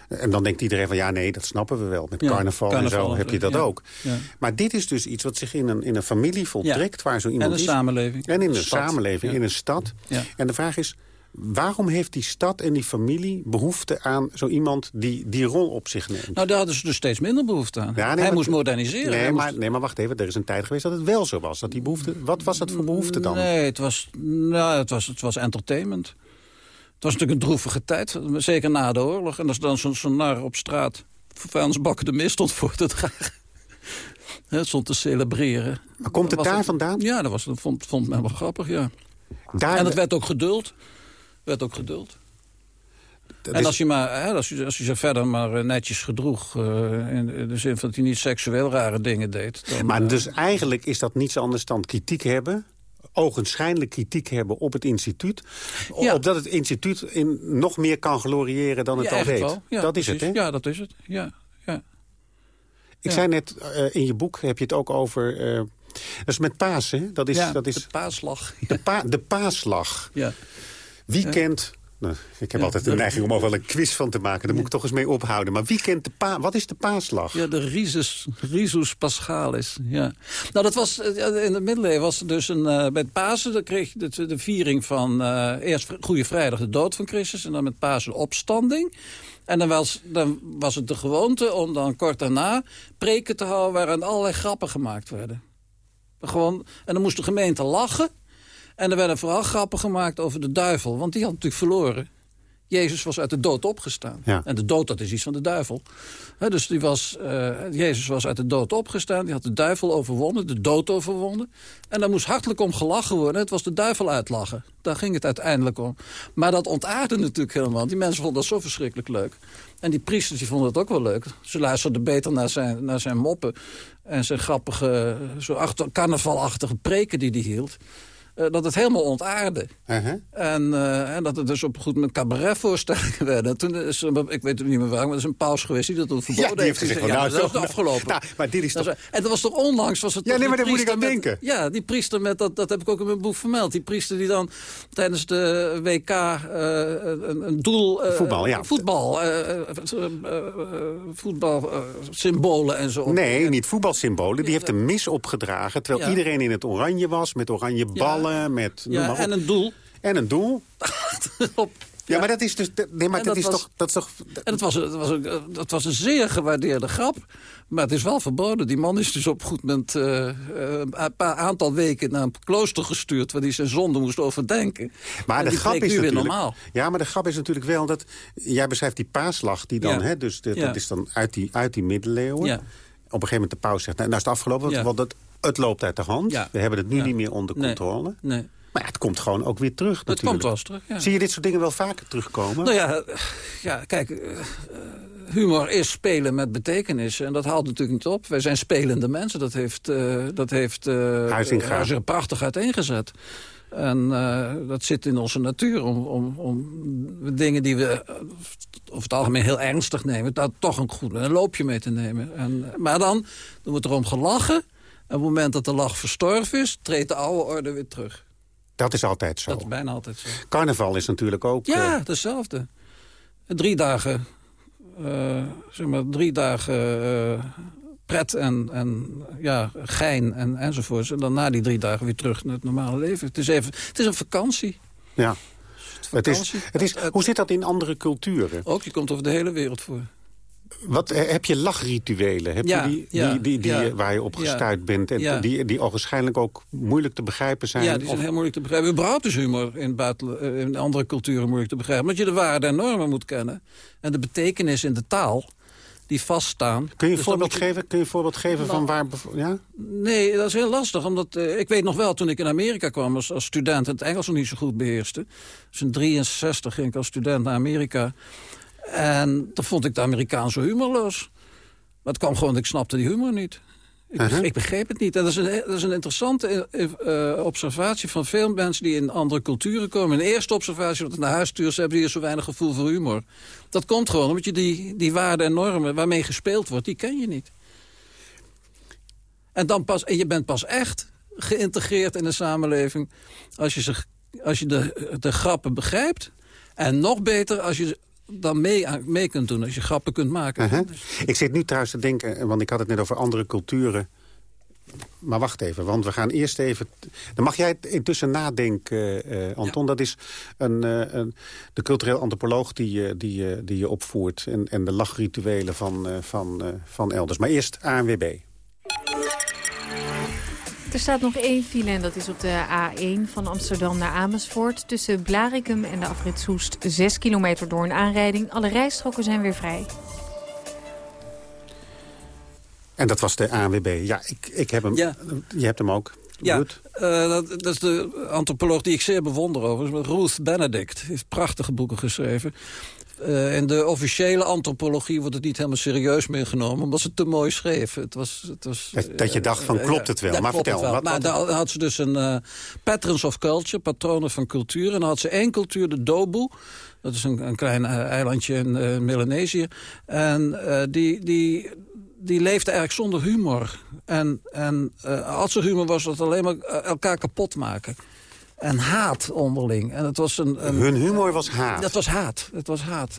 En dan denkt iedereen van, ja nee, dat snappen we wel. Met Ja, carnaval, en zo heb je dat ja. ook. Ja. Maar dit is dus iets wat zich in een, in een familie voltrekt... waar zo iemand En een is. samenleving. En in een Stad. samenleving, in een stad. En de vraag is, waarom heeft die stad en die familie behoefte aan zo iemand die die rol op zich neemt? Nou, daar hadden ze dus steeds minder behoefte aan. Ja, nee, hij maar- moest moderniseren. Nee maar, moest- nee, maar wacht even. Er is een tijd geweest dat het wel zo was. Dat die behoefte, wat was dat voor behoefte dan? Nee, het was, nou, het was, het was entertainment. Het was natuurlijk een droevige tijd, zeker na de oorlog. En als dan zo'n zo'n nar op straat vuilnisbakken de mist stond voor te dragen. Het stond te celebreren. Maar komt het daar vandaan? Ja, dat, was, dat vond, vond men wel grappig, ja. Daar, en dat werd ook geduld. Werd ook geduld. dat en als je, maar, hè, als, je, als je zich verder maar eh, netjes gedroeg... eh, in, de zin van dat hij niet seksueel rare dingen deed... Dan, maar eh, dus eigenlijk is dat niets anders dan kritiek hebben ogenschijnlijk kritiek hebben op het instituut. Ja. Opdat het instituut in nog meer kan gloriëren dan het ja, al deed. wel. Ja, dat is precies. het, hè? Ja, dat is het. Ja, ja. Ik zei net, in je boek heb je het ook over... dat is met Pasen, hè? Dat is, dat is de paaslag. de, pa de paasslag. Ja. Wie kent... Nou, ik heb altijd de neiging om er wel een quiz van te maken. Daar moet ik toch eens mee ophouden. Maar wie kent de pa wat is de paasslag? Ja, de Risus, Risus Paschalis. Ja. Nou, dat was, eh, in de middeleeuwen was er dus een, eh, met Pasen... dan kreeg je de, de viering van eh, eerst Goede Vrijdag, de dood van Christus... en dan met Pasen de opstanding. En dan was, dan was het de gewoonte om dan kort daarna preken te houden... waarin allerlei grappen gemaakt werden. Gewoon, en dan moest de gemeente lachen... En er werden vooral grappen gemaakt over de duivel. Want die had natuurlijk verloren. Jezus was uit de dood opgestaan. Ja. En de dood, dat is iets van de duivel. Dus die was, eh, Jezus was uit de dood opgestaan. Die had de duivel overwonnen, de dood overwonnen. En daar moest hartelijk om gelachen worden. Het was de duivel uitlachen. Daar ging het uiteindelijk om. Maar dat ontaarde natuurlijk helemaal. Die mensen vonden dat zo verschrikkelijk leuk. En die priesters die vonden het ook wel leuk. Ze luisterden beter naar zijn, naar zijn moppen. En zijn grappige, zo achter, carnavalachtige preken die hij hield. Eh, dat het helemaal ontaarde. Uh-huh. En, eh, en dat het dus op goed met cabaretvoorstellingen werden. En toen is, ik weet het niet meer waar, maar er is een paus geweest die dat toen verboden Ja, die heeft gezegd, van, Ja, nou, dat is zo- afgelopen. Nou, maar dit is toch... en dat was toch onlangs? Was het Ja, toch nee, maar daar moet ik aan met- denken. Ja, die priester met, dat, dat heb ik ook in mijn boek vermeld. Die priester die dan tijdens de WK eh, een, een doel... Voetbal, ja. Voetbal, voetbalsymbolen en zo. Nee, niet voetbalsymbolen. Die heeft een mis opgedragen. Terwijl Ja. iedereen in het oranje was. Met oranje Met, Ja, en een doel. en een doel. Op, Ja, maar dat is dus... Nee, maar dat, dat is was- toch... Dat is toch En het was, het, was een, was een zeer gewaardeerde grap. Maar het is wel verboden. Die man is dus op een goed moment eh, eh, een paar aantal weken naar een klooster gestuurd... waar hij zijn zonde moest overdenken. Maar En de grap is natuurlijk... normaal. Ja, maar de grap is natuurlijk wel dat... Jij beschrijft die paaslag die dan... Ja. Hè, dus de- Ja. dat is dan uit die, uit die middeleeuwen. Ja. Op een gegeven moment de paus zegt... Nou, nou is het afgelopen, want, Ja. Het, het loopt uit de hand. Ja. We hebben het nu Ja. niet meer onder controle. Nee. Maar ja, het komt gewoon ook weer terug Het natuurlijk. komt wel eens terug, ja. Zie je dit soort dingen wel vaker terugkomen? Nou ja, ja kijk, eh, humor is spelen met betekenis. En dat haalt natuurlijk niet op. Wij zijn spelende mensen. Dat heeft, uh, dat heeft uh, prachtig uiteengezet. En uh, dat zit in onze natuur om, om, om dingen die we over het algemeen heel ernstig nemen... daar toch een goed een loopje mee te nemen. En, maar dan, dan wordt erom gelachen. En op het moment dat de lach verstorven is... treedt de oude orde weer terug. Dat is altijd zo. Dat is bijna altijd zo. Carnaval is natuurlijk ook... Ja, uh... hetzelfde. Drie dagen, uh, zeg maar, drie dagen uh, pret en, en ja, gein en, enzovoort. En dan na die drie dagen weer terug naar het normale leven. Het is, even, het is een vakantie. Ja. Het is, het is, hoe zit dat in andere culturen? Ook, je komt over de hele wereld voor. Wat, eh, heb je lachrituelen? Heb ja, je die, ja, die, die, die ja, waar je op gestuurd bent? En die, die waarschijnlijk ook moeilijk te begrijpen zijn? Ja, die zijn of... heel moeilijk te begrijpen. Überhaupt is humor in, buiten, eh, in andere culturen moeilijk te begrijpen. Omdat je de waarden en normen moet kennen. En de betekenis in de taal die vaststaan. Kun je een dus voorbeeld, geven? Kun je voorbeeld geven nou, van waar... Ja? Nee, dat is heel lastig. Omdat, uh, ik weet nog wel, toen ik in Amerika kwam als, als student... en het Engels nog niet zo goed beheerste... dus in 63 ging ik als student naar Amerika... en dan vond ik de Amerikaan zo humorloos. Maar het kwam gewoon, ik snapte die humor niet. Ik, begreep, uh -huh. ik begreep het niet. En dat is een, dat is een interessante uh, observatie van veel mensen die in andere culturen komen. Een eerste observatie, dat naar huis sturen, ze hebben hier zo weinig gevoel voor humor. Dat komt gewoon omdat je die, die waarden en normen waarmee gespeeld wordt, die ken je niet. En, dan pas, en je bent pas echt geïntegreerd in de samenleving als je, zich, als je de, de grappen begrijpt. En nog beter als je dan mee, mee kunt doen, als je grappen kunt maken. Uh -huh. Ik zit nu trouwens te denken, want ik had het net over andere culturen. Maar wacht even, want we gaan eerst even... Dan mag jij intussen nadenken, uh, Anton. Ja. Dat is een, uh, een, de cultureel antropoloog die, die, die je opvoert... en, en de lachrituelen van, van, van elders. Maar eerst ANWB. Er staat nog één file en dat is op de A1 van Amsterdam naar Amersfoort. Tussen Blarikum en de afrit Soest 6 kilometer door een aanrijding. Alle rijstroken zijn weer vrij. En dat was de ANWB. Ja, ik, ik heb hem. Ja. Je hebt hem ook. Ja, uh, dat, dat, is de antropoloog die ik zeer bewonder over. Ruth Benedict. Heeft prachtige boeken geschreven. Uh, in de officiële antropologie wordt het niet helemaal serieus meegenomen... omdat ze het te mooi schreef. Het was, het was, dat, dat je dacht van, uh, klopt het wel? Ja, maar vertel. Wel. Wat, nou, daar had ze dus een uh, Patterns of Culture, patronen van cultuur. En dan had ze één cultuur, de Dobu. Dat is een, een klein eilandje in Melanesië. En die... die die leefde eigenlijk zonder humor. En, en als er humor was, dat alleen maar elkaar kapot maken en haat onderling. En het was een, een, Hun humor was haat? Dat was haat. Het was haat.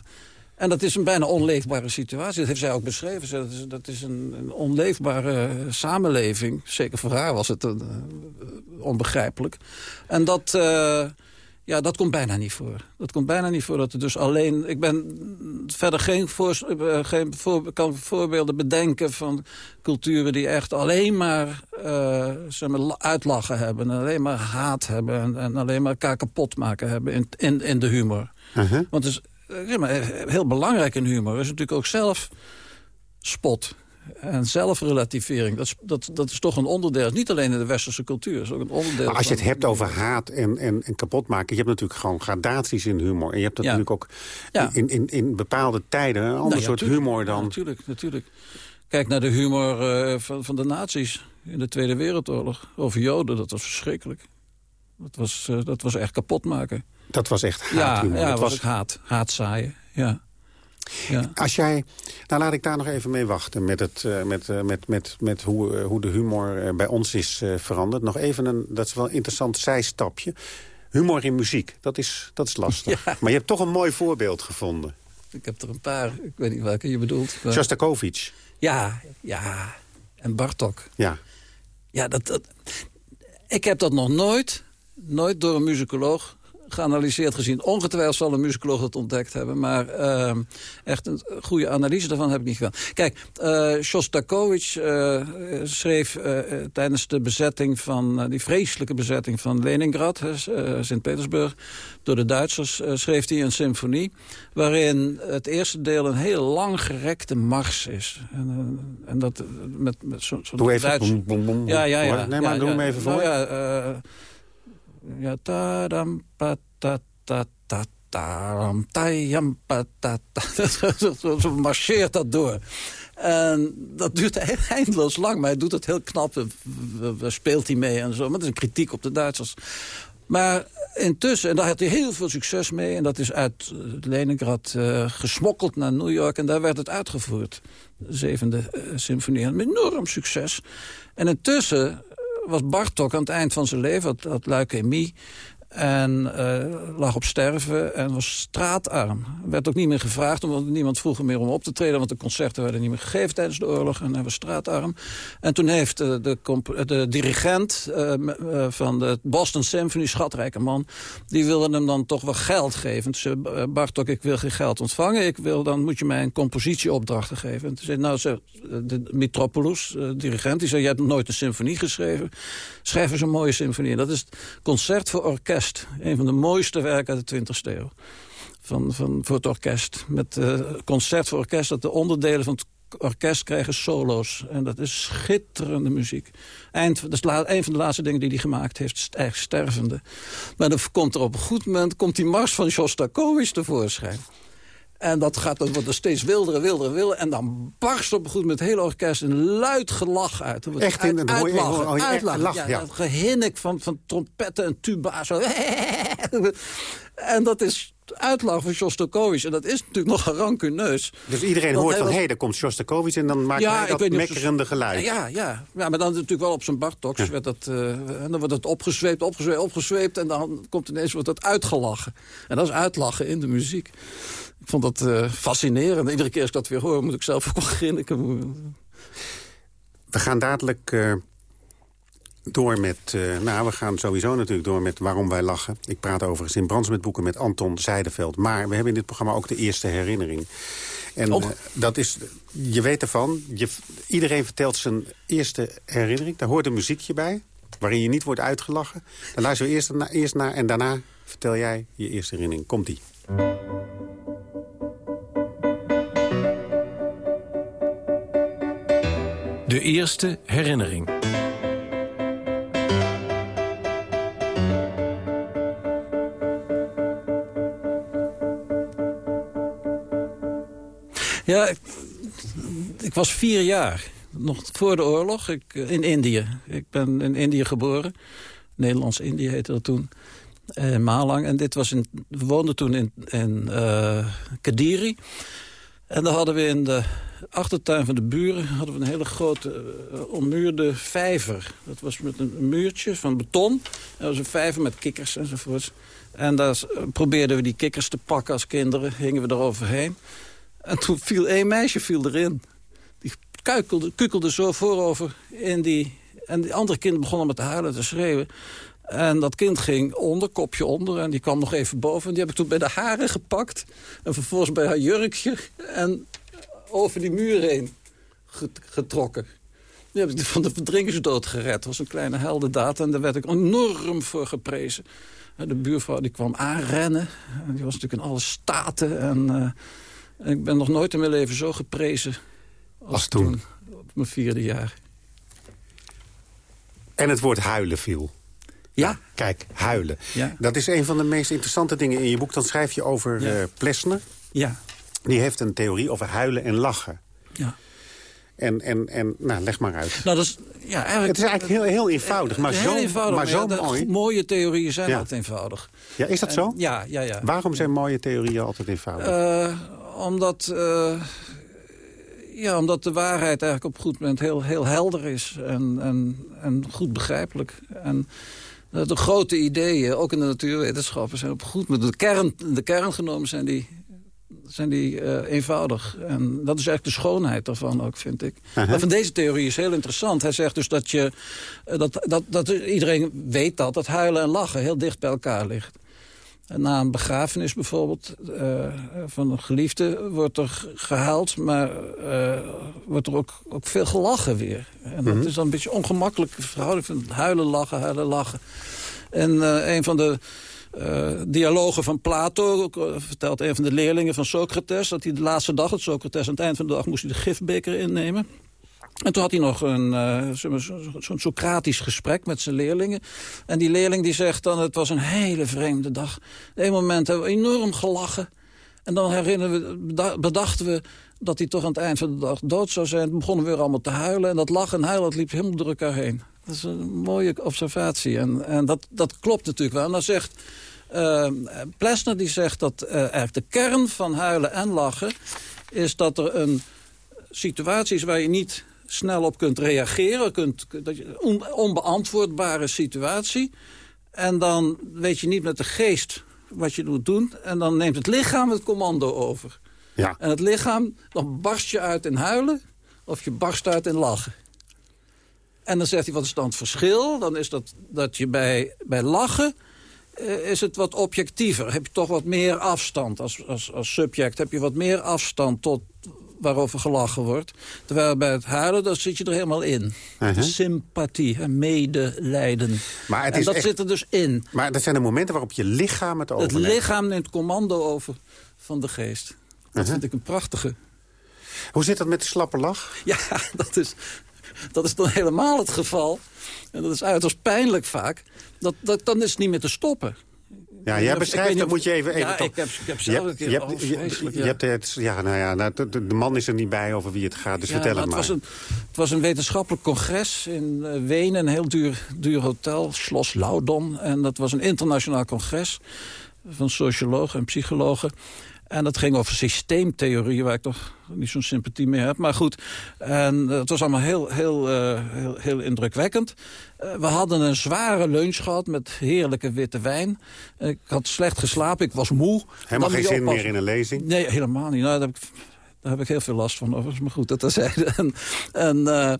En dat is een bijna onleefbare situatie. Dat heeft zij ook beschreven. Dat is, dat is een, een onleefbare samenleving. Zeker voor haar was het uh, onbegrijpelijk. En dat... Uh, ja, dat komt bijna niet voor. Dat komt bijna niet voor dat er dus alleen... Ik ben verder geen, voor, geen voor, kan voorbeelden bedenken van culturen die echt alleen maar, uh, zeg maar uitlachen hebben. En alleen maar haat hebben. En, en alleen maar elkaar kapot maken hebben in, in, in de humor. Uh -huh. Want het is zeg maar, heel belangrijk in humor. is natuurlijk ook zelf spot en zelfrelativering, dat is, dat, dat is toch een onderdeel. Niet alleen in de westerse cultuur, is ook een onderdeel. Maar als je het hebt over haat en, en, en kapotmaken... je hebt natuurlijk gewoon gradaties in humor. En je hebt dat ja. natuurlijk ook ja. in, in, in bepaalde tijden... een ander nou, ja, soort humor dan... natuurlijk, natuurlijk. Kijk naar de humor uh, van, van de nazi's in de Tweede Wereldoorlog. Over Joden, dat was verschrikkelijk. Dat was, uh, dat was echt kapotmaken. Dat was echt haathumor. Ja, ja dat was, was haat. Haatzaaien, ja. Ja. Als jij, nou laat ik daar nog even mee wachten met, het, uh, met, uh, met, met, met hoe, uh, hoe de humor bij ons is veranderd. Nog even een, dat is wel een interessant zijstapje. Humor in muziek, dat is, dat is lastig. Ja. Maar je hebt toch een mooi voorbeeld gevonden. Ik heb er een paar, ik weet niet welke je bedoelt. Maar... Shostakovich. Ja, ja. En Bartok. Ja. Ja, dat, dat, ik heb dat nog nooit, nooit door een muzikoloog geanalyseerd gezien. Ongetwijfeld zal een muzikoloog dat ontdekt hebben. Maar uh, echt een goede analyse daarvan heb ik niet gedaan. Kijk, uh, Shostakovich uh, schreef tijdens de bezetting van... die vreselijke bezetting van Leningrad, Sint-Petersburg... door de Duitsers, schreef hij een symfonie... waarin het eerste deel een heel lang gerekte mars is. En, en dat met, met zo'n zo Doe even Duits... Ja, ja, ja. Nee, maar ja, doe ja. hem even voor. Nou, ja, ja, ta-dam. Taram, tayam, patata. Zo marcheert dat door. En dat duurt eindeloos lang, maar hij doet het heel knap. Speelt hij mee en zo. Maar dat is een kritiek op de Duitsers. Maar intussen, en daar had hij heel veel succes mee... en dat is uit Leningrad uh, gesmokkeld naar New York... en daar werd het uitgevoerd. De zevende uh, symfonie. Een enorm succes. En intussen was Bartok aan het eind van zijn leven, had, leukemie... En uh, lag op sterven en was straatarm. Werd ook niet meer gevraagd, omdat niemand vroeg hem meer om op te treden... want de concerten werden niet meer gegeven tijdens de oorlog. En hij was straatarm. En toen heeft uh, de, de, dirigent van de Boston Symphony, schatrijke man... die wilde hem dan toch wel geld geven. Toen zei Bartok, ik wil geen geld ontvangen. Ik wil, dan moet je mij een compositieopdrachten geven. En zei nou, zei, de Mitropoulos, dirigent, die zei... je hebt nooit een symfonie geschreven. Schrijf eens een mooie symfonie. Dat is het concert voor orkest een van de mooiste werken uit de 20e eeuw. Van, van, voor het orkest. Met uh, concert voor orkest. Dat de onderdelen van het orkest krijgen solo's. En dat is schitterende muziek. Eind, dat is een van de laatste dingen die hij gemaakt heeft. Echt stervende. Maar dan komt er op een goed moment... komt die mars van Shostakovich tevoorschijn. En dat, gaat, dat wordt er steeds wilder en wilder en wilder. En dan barst op een goed moment het hele orkest een luid gelach uit. Echt in uit, de uitlachen, uitlachen. Lach, ja, ja. Dat gehinnik van, van trompetten en tuba. Zo. en dat is uitlachen van Shostakovich. En dat is natuurlijk nog rancuneus. Dus iedereen hoort van, hé, hey, daar komt Shostakovich... en dan maakt ja, hij dat mekkerende geluid. Ja, ja, ja, maar dan natuurlijk wel op zijn Bartoks. Ja. Werd dat, uh, en dan wordt het opgezweept, opgezweept, opgezweept... en dan komt ineens wordt het uitgelachen. En dat is uitlachen in de muziek. Ik vond dat uh, fascinerend. Iedere keer als ik dat weer hoor, moet ik zelf ook wel grinniken. We gaan dadelijk uh, door met... Uh, nou, we gaan sowieso natuurlijk door met Waarom wij lachen. Ik praat overigens in Brands met boeken met Anton Zijdeveld. Maar we hebben in dit programma ook de eerste herinnering. En oh. dat is, je weet ervan, je, iedereen vertelt zijn eerste herinnering. Daar hoort een muziekje bij, waarin je niet wordt uitgelachen. Daar luister je eerst, na, eerst naar en daarna vertel jij je eerste herinnering. Komt-ie. De eerste herinnering. Ja, ik, was vier jaar. Nog voor de oorlog. Ik, in Indië. Ik ben in Indië geboren. Nederlands-Indië heette dat toen. Uh, Malang. En dit was in, we woonden toen in, in uh, Kadiri. En dan hadden we in de achtertuin van de buren hadden we een hele grote uh, ommuurde vijver. Dat was met een muurtje van beton. Dat was een vijver met kikkers enzovoorts. En daar probeerden we die kikkers te pakken als kinderen. Hingen we eroverheen. En toen viel één meisje viel erin. Die kuikelde, kukelde zo voorover in die... En die andere kind begon met te huilen te schreeuwen. En dat kind ging onder, kopje onder. En die kwam nog even boven. En die heb ik toen bij de haren gepakt. En vervolgens bij haar jurkje. En over die muur heen getrokken. Die heb ik van de verdrinkingsdood gered. Dat was een kleine heldendaad. En daar werd ik enorm voor geprezen. De buurvrouw die kwam aanrennen. Die was natuurlijk in alle staten. En, uh, ik ben nog nooit in mijn leven zo geprezen als, als toen. toen. Op mijn vierde jaar. En het woord huilen viel. Ja. Kijk, huilen. Ja. Dat is een van de meest interessante dingen in je boek. Dan schrijf je over ja. uh, Plessner. Ja. Die heeft een theorie over huilen en lachen. Ja. En, en, en nou, leg maar uit. Nou, dat is, ja, eigenlijk, het is eigenlijk heel, heel eenvoudig, maar heel zo, eenvoudig, maar zo ja, mooi. Mooie theorieën zijn Ja. altijd eenvoudig. Ja, is dat zo? Ja, ja, ja. Waarom zijn mooie theorieën altijd eenvoudig? Eh, omdat, eh, ja, omdat de waarheid eigenlijk op een goed moment heel, heel helder is. En, en, en goed begrijpelijk. En de grote ideeën, ook in de natuurwetenschappen, zijn op goed moment. De kern, de kern genomen zijn die, zijn die eh, eenvoudig. En dat is eigenlijk de schoonheid daarvan ook, vind ik. Maar van deze theorie is heel interessant. Hij zegt dus dat, je, eh, dat, dat, dat iedereen weet dat, dat huilen en lachen heel dicht bij elkaar ligt. Na een begrafenis bijvoorbeeld eh, van een geliefde wordt er gehuild... maar eh, wordt er ook, ook veel gelachen weer. En dat Mhm. is dan een beetje een ongemakkelijke verhouding van huilen, lachen, huilen, lachen. En eh, een van de dialogen van Plato vertelt een van de leerlingen van Socrates... dat hij de laatste dag, het Socrates aan het eind van de dag... moest hij de gifbeker innemen. En toen had hij nog een uh, zo'n zo Socratisch gesprek met zijn leerlingen. En die leerling die zegt dan, het was een hele vreemde dag. Op een moment hebben we enorm gelachen. En dan herinneren we, bedachten we dat hij toch aan het eind van de dag dood zou zijn. Toen begonnen we weer allemaal te huilen. En dat lachen en huilen liep helemaal elkaar heen. Dat is een mooie observatie. En, en dat, dat klopt natuurlijk wel. En dan zegt uh, Plessner, die zegt dat uh, eigenlijk de kern van huilen en lachen... is dat er een situatie is waar je niet snel op kunt reageren. Kunt, dat je, on, onbeantwoordbare situatie. En dan weet je niet met de geest wat je moet doen. En dan neemt het lichaam het commando over. Ja. En het lichaam, dan barst je uit in huilen of je barst uit in lachen. En dan zegt hij, wat is dan het verschil? Dan is dat dat je bij, bij lachen uh, is het wat objectiever. Heb je toch wat meer afstand als, als, als subject. Heb je wat meer afstand tot waarover gelachen wordt. Terwijl bij het huilen, daar zit je er helemaal in. Uh -huh. Sympathie en medelijden. Maar het en dat echt... zit er dus in. Maar dat zijn de momenten waarop je lichaam het overneemt. Het lichaam neemt commando over van de geest. Dat uh -huh. vind ik een prachtige. Hoe zit dat met de slappe lach? Ja, dat is, dat is dan helemaal het geval. En dat is uiterst pijnlijk vaak. Dat, dat, dan is het niet meer te stoppen. Ja, jij beschrijft, dat moet je even... even ja, ik heb, ik heb zelf een keer... Je hebt, je, je, hebt het, ja, nou ja, nou, de, man is er niet bij over wie het gaat, dus ja, vertel het maar. was, een, het was een wetenschappelijk congres in uh, Wenen, een heel duur, duur hotel, Schloss Laudon. En dat was een internationaal congres van sociologen en psychologen. En dat ging over systeemtheorie, waar ik toch niet zo'n sympathie mee heb. Maar goed, en het was allemaal heel, heel, uh, heel, heel indrukwekkend. Uh, we hadden een zware lunch gehad met heerlijke witte wijn. Ik had slecht geslapen, ik was moe. Helemaal geen zin meer in een lezing? Nee, helemaal niet. Nou, daar heb ik, daar heb ik heel veel last van. Overigens, maar goed, dat terzijde. En, en, uh,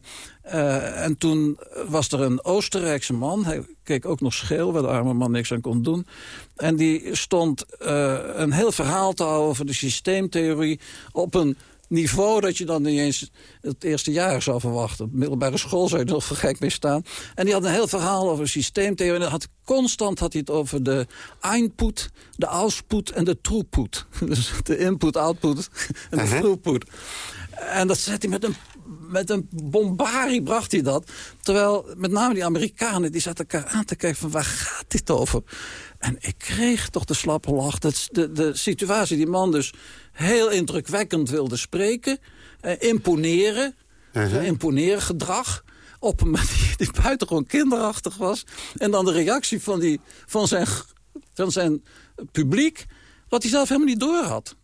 uh, en toen was er een Oostenrijkse man. Hij keek ook nog scheel, waar de arme man niks aan kon doen. En die stond uh, een heel verhaal te houden over de systeemtheorie... op een niveau dat je dan niet eens het eerste jaar zou verwachten. Op middelbare school zou je er nog voor gek mee staan. En die had een heel verhaal over systeemtheorie. En had, constant had hij het over de input, de output en de throughput. Dus de input, output en de uh -huh. throughput. En dat zet hij met een met een bombarie bracht hij dat. Terwijl met name die Amerikanen, die zaten elkaar aan te kijken van waar gaat dit over? En ik kreeg toch de slappe lach. Dat de, de situatie, die man dus heel indrukwekkend wilde spreken. Eh, imponeren. Uh -huh. imponeren gedrag. Op een manier die buitengewoon kinderachtig was. En dan de reactie van, die, van, zijn, van zijn publiek. Wat hij zelf helemaal niet door had.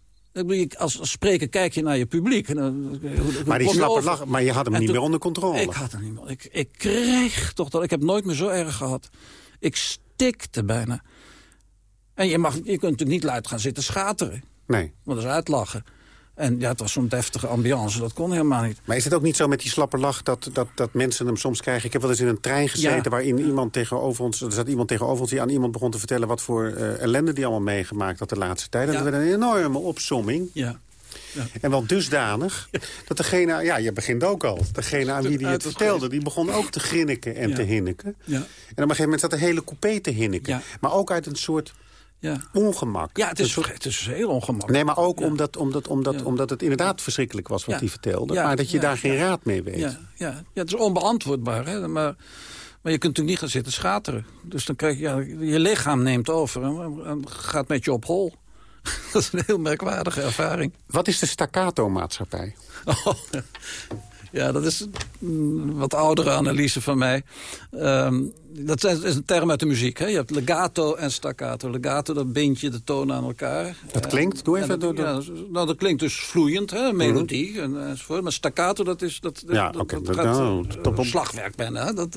Als spreker kijk je naar je publiek. En dan, maar, die slappe lach, maar je had hem en niet toen, meer onder controle. Ik had hem niet meer. Ik, ik kreeg toch dat. Ik heb nooit meer zo erg gehad. Ik stikte bijna. En je, mag, je kunt natuurlijk niet luid gaan zitten schateren. Nee. Want dat is uitlachen. En ja, het was zo'n deftige ambiance, dat kon helemaal niet. Maar is het ook niet zo met die slappe lach dat, dat, dat mensen hem soms krijgen? Ik heb wel eens in een trein gezeten ja. waarin iemand tegenover ons... er zat iemand tegenover ons die aan iemand begon te vertellen... wat voor uh, ellende die allemaal meegemaakt had de laatste tijd. En ja. dat werd een enorme opsomming. Ja. Ja. En wel dusdanig dat degene, ja, je begint ook al. Degene aan wie die het vertelde, die begon ook te grinniken en ja. te hinniken. Ja. En op een gegeven moment zat de hele coupé te hinniken. Maar ook uit een soort ja. ongemak. Ja, het is, het is heel ongemak. Nee, maar ook ja. omdat, omdat, omdat, ja. omdat het inderdaad verschrikkelijk was wat hij vertelde. maar dat je daar geen raad mee weet. Ja, ja. ja, het is onbeantwoordbaar. Hè? Maar, maar je kunt natuurlijk niet gaan zitten schateren. Dus dan krijg je, ja, je lichaam neemt over en, en gaat met je op hol. Dat is een heel merkwaardige ervaring. Wat is de staccato-maatschappij? Oh, ja, dat is een wat oudere analyse van mij. Um, dat is een term uit de muziek. Hè? Je hebt legato en staccato. Legato, dat bind je de tonen aan elkaar. Dat klinkt? Doe even. Dat, ja, nou, dat klinkt dus vloeiend, hè? melodie mm -hmm. en, enzovoort. Maar staccato, dat is dat, ja, dat, okay. dat gaat nou, uh, slagwerk bijna. Hè? Dat,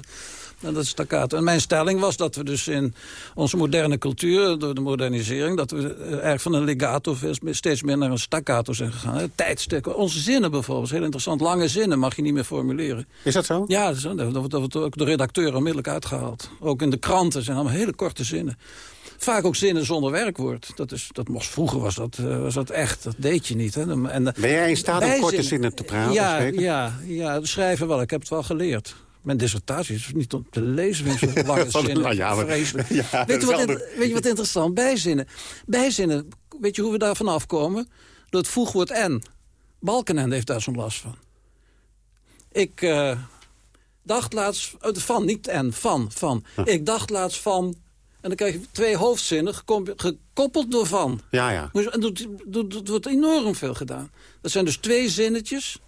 en dat is staccato. En mijn stelling was dat we dus in onze moderne cultuur, door de modernisering, dat we erg van een legato steeds meer naar een staccato zijn gegaan. Tijdstukken. Onze zinnen bijvoorbeeld, heel interessant. Lange zinnen mag je niet meer formuleren. Is dat zo? Ja, dat, dat, dat wordt ook de redacteur onmiddellijk uitgehaald. Ook in de kranten zijn allemaal hele korte zinnen. Vaak ook zinnen zonder werkwoord. Dat, is, dat was, vroeger was dat, uh, was dat echt, dat deed je niet. Hè. En, ben jij in staat om korte zinnen te praten? Ja, ja, ja, schrijven wel. Ik heb het wel geleerd. Mijn dissertatie is niet om te lezen. Lange zinnen. Nou ja, maar, vreselijk. Ja, weet, je wat, weet je wat interessant? Bijzinnen. Bijzinnen, weet je hoe we daar vanaf komen? Door het voegwoord en. Balkenende heeft daar zo'n last van. Ik uh, dacht laatst... Uh, van, niet en, van, van. Ik dacht laatst van... En dan krijg je twee hoofdzinnen gekoppeld door van. Ja, ja. En er wordt enorm veel gedaan. Dat zijn dus twee zinnetjes.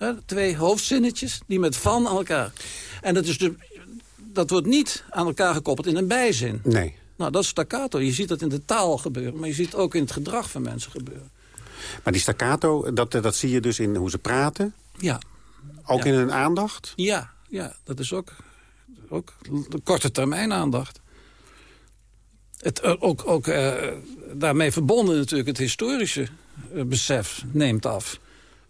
Hè, twee hoofdzinnetjes die met van aan elkaar... En dat, is dus, dat wordt niet aan elkaar gekoppeld in een bijzin. Nee. Nou, dat is staccato. Je ziet dat in de taal gebeuren. Maar je ziet het ook in het gedrag van mensen gebeuren. Maar die staccato, dat, dat zie je dus in hoe ze praten? Ja. Ook in hun aandacht? Ja, ja dat is ook, ook de korte termijn aandacht. Het, eh, ook ook uh, daarmee verbonden natuurlijk het historische uh, besef neemt af.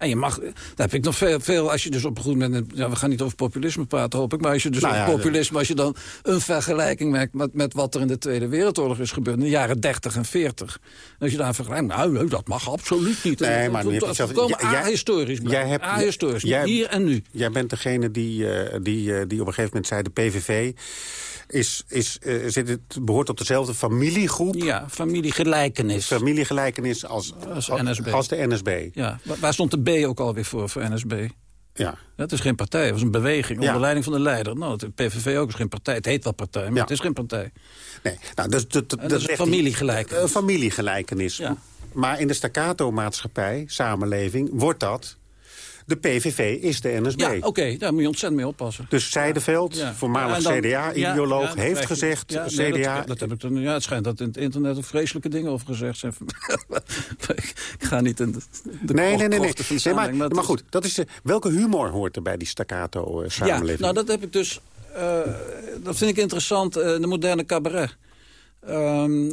En je mag, daar heb ik nog veel, veel als je dus op een goed moment... Ja, we gaan niet over populisme praten, hoop ik. Maar als je dus Nou over populisme, als je dan een vergelijking maakt... Met, met wat er in de Tweede Wereldoorlog is gebeurd... in de jaren 30 en 40. En als je daar vergelijkt, nou, nee, dat mag absoluut niet. Nee, maar dat volkomen jij- jij- ahistorisch. jij hebt- ahistorisch, jij- hier en nu. Jij bent degene die, eh, die, eh, die op een gegeven moment zei... de PVV is, is, eh, zit het, behoort tot dezelfde familiegroep... Ja, familiegelijkenis. familiegelijkenis als, Als de NSB. Ja, waar- waar stond de Ook alweer voor, voor NSB? Ja. Het is geen partij, het was een beweging Ja. onder leiding van de leider. Nou, de PVV ook is geen partij. Het heet wel partij, maar Ja. het is geen partij. Nee, nou, dus, dat, dat, dat is familiegelijkenis. Een familiegelijkenis. Ja. Maar in de staccato-maatschappij, samenleving, wordt dat... De PVV is de NSB. Ja, oké, daar moet je ontzettend mee oppassen. Dus Zijdeveld, Ja. voormalig Ja, CDA-ideoloog, ja, ja, heeft gezegd... ja, nee, CDA... dat, dat heb ik dan, ja, het schijnt dat in het internet er vreselijke dingen over gezegd zijn. ik ga niet in de, de nee, nee, nee, nee. maar, goed, dat is, de- welke humor hoort er bij die Ja, staccato-samenleving? nou dat heb ik dus... eh, dat vind ik interessant, eh, de moderne cabaret. Ehm,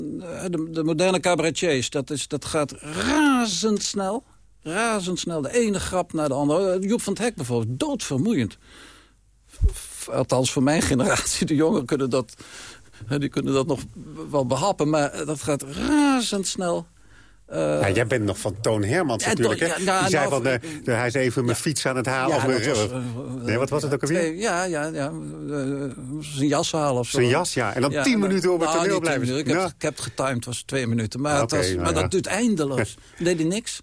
de, de moderne cabaretiers, dat, is, dat gaat razendsnel. Razendsnel, de ene grap naar de andere. Eh, Joep van het Hek bijvoorbeeld, doodvermoeiend. Althans, voor mijn generatie, de jongeren kunnen dat, die kunnen dat nog wel behappen. Maar eh, dat gaat razendsnel. Eh, ja, jij bent nog van Toon Hermans Ja, natuurlijk. Hè? ja, nou, Die zei nou, van, hij is even mijn fiets aan het halen. of mijn, dat was, nee, wat was het ook alweer? Ja, ja, ja. zijn jas halen of zo. Zijn jas, ja. En dan tien minuten op het nou, toneel blijven. Ik heb, Ja. ik heb het getimed, was twee minuten. Maar, was, nou maar ja. dat duurt eindeloos. Deed hij niks.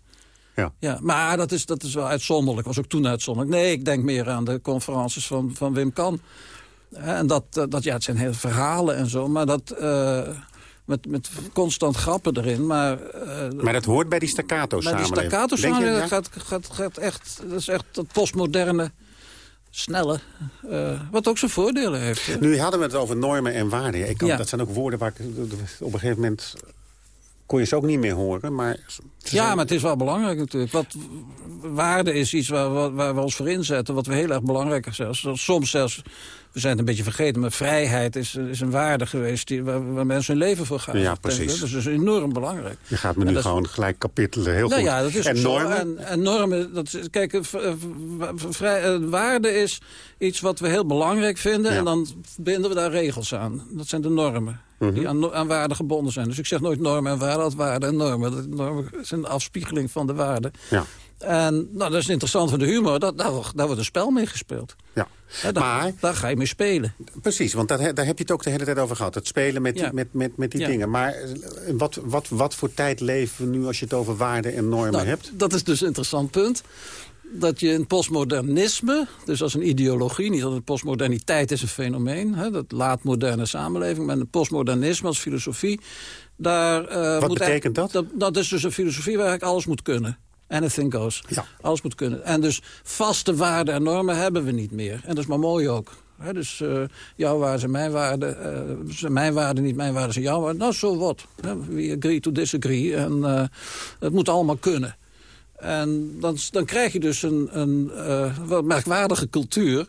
Ja. Ja, maar dat is, dat is wel uitzonderlijk. Was ook toen uitzonderlijk. Nee, ik denk meer aan de conferences van, van Wim Kan. En dat, eh, dat, ja, het zijn hele verhalen en zo. Maar dat... eh, met, met constant grappen erin, maar... eh, Maar dat hoort bij die maar die staccato-samenleving. ja? gaat, gaat, gaat echt... Dat is echt dat postmoderne, snelle... wat ook zijn voordelen heeft. hè. Nu hadden we het over normen en waarden. Ik kan, Ja. Dat zijn ook woorden waar ik op een gegeven moment... kon je ze ook niet meer horen, maar... Ja, zijn- maar het is wel belangrijk natuurlijk. Wat, waarde is iets waar, waar, waar we ons voor inzetten, wat we heel erg belangrijk zelfs. Soms zelfs, we zijn het een beetje vergeten, maar vrijheid is, is een waarde geweest die, waar, waar mensen hun leven voor gaan. Ja, precies. Dus dat is enorm belangrijk. Je gaat me nu is- gewoon gelijk kapittelen, heel nou goed. ja, dat is en normen? En, en normen, dat is, kijk, eh, eh, vrij, eh, waarde is iets wat we heel belangrijk vinden... Ja. en dan binden we daar regels aan. Dat zijn de normen. Mhm. Die aan, no- aan waarden gebonden zijn. Dus ik zeg nooit normen en waarden, als waarden en normen. Dat, normen zijn een afspiegeling van de waarden. Ja. En nou, dat is interessant voor de humor. Dat, daar, wordt- daar wordt een spel mee gespeeld. Ja. Daar, Maar- daar ga je mee spelen. Precies, want daar, daar heb je het ook de hele tijd over gehad. Het spelen met die, Ja. met, met, met die Ja. dingen. Maar eh, wat, wat, wat voor tijd leven we nu als je het over waarden en normen Nou, hebt? Dat is dus een interessant punt. Dat je in postmodernisme, dus als een ideologie... niet dat het postmoderniteit is een fenomeen... Hè, dat laatmoderne samenleving... maar het postmodernisme als filosofie... Daar, eh, Wat moet betekent eigenlijk- dat? Dat is dus een filosofie waar eigenlijk alles moet kunnen. Anything goes. Ja. Alles moet kunnen. En dus vaste waarden en normen hebben we niet meer. En dat is maar mooi ook. Dus eh, jouw waarden zijn mijn waarden. eh, zijn mijn waarden niet mijn waarden zijn jouw waarden. Nou, zo wat. We agree to disagree. En eh, het moet allemaal kunnen. En dan, dan krijg je dus een, een wat merkwaardige cultuur...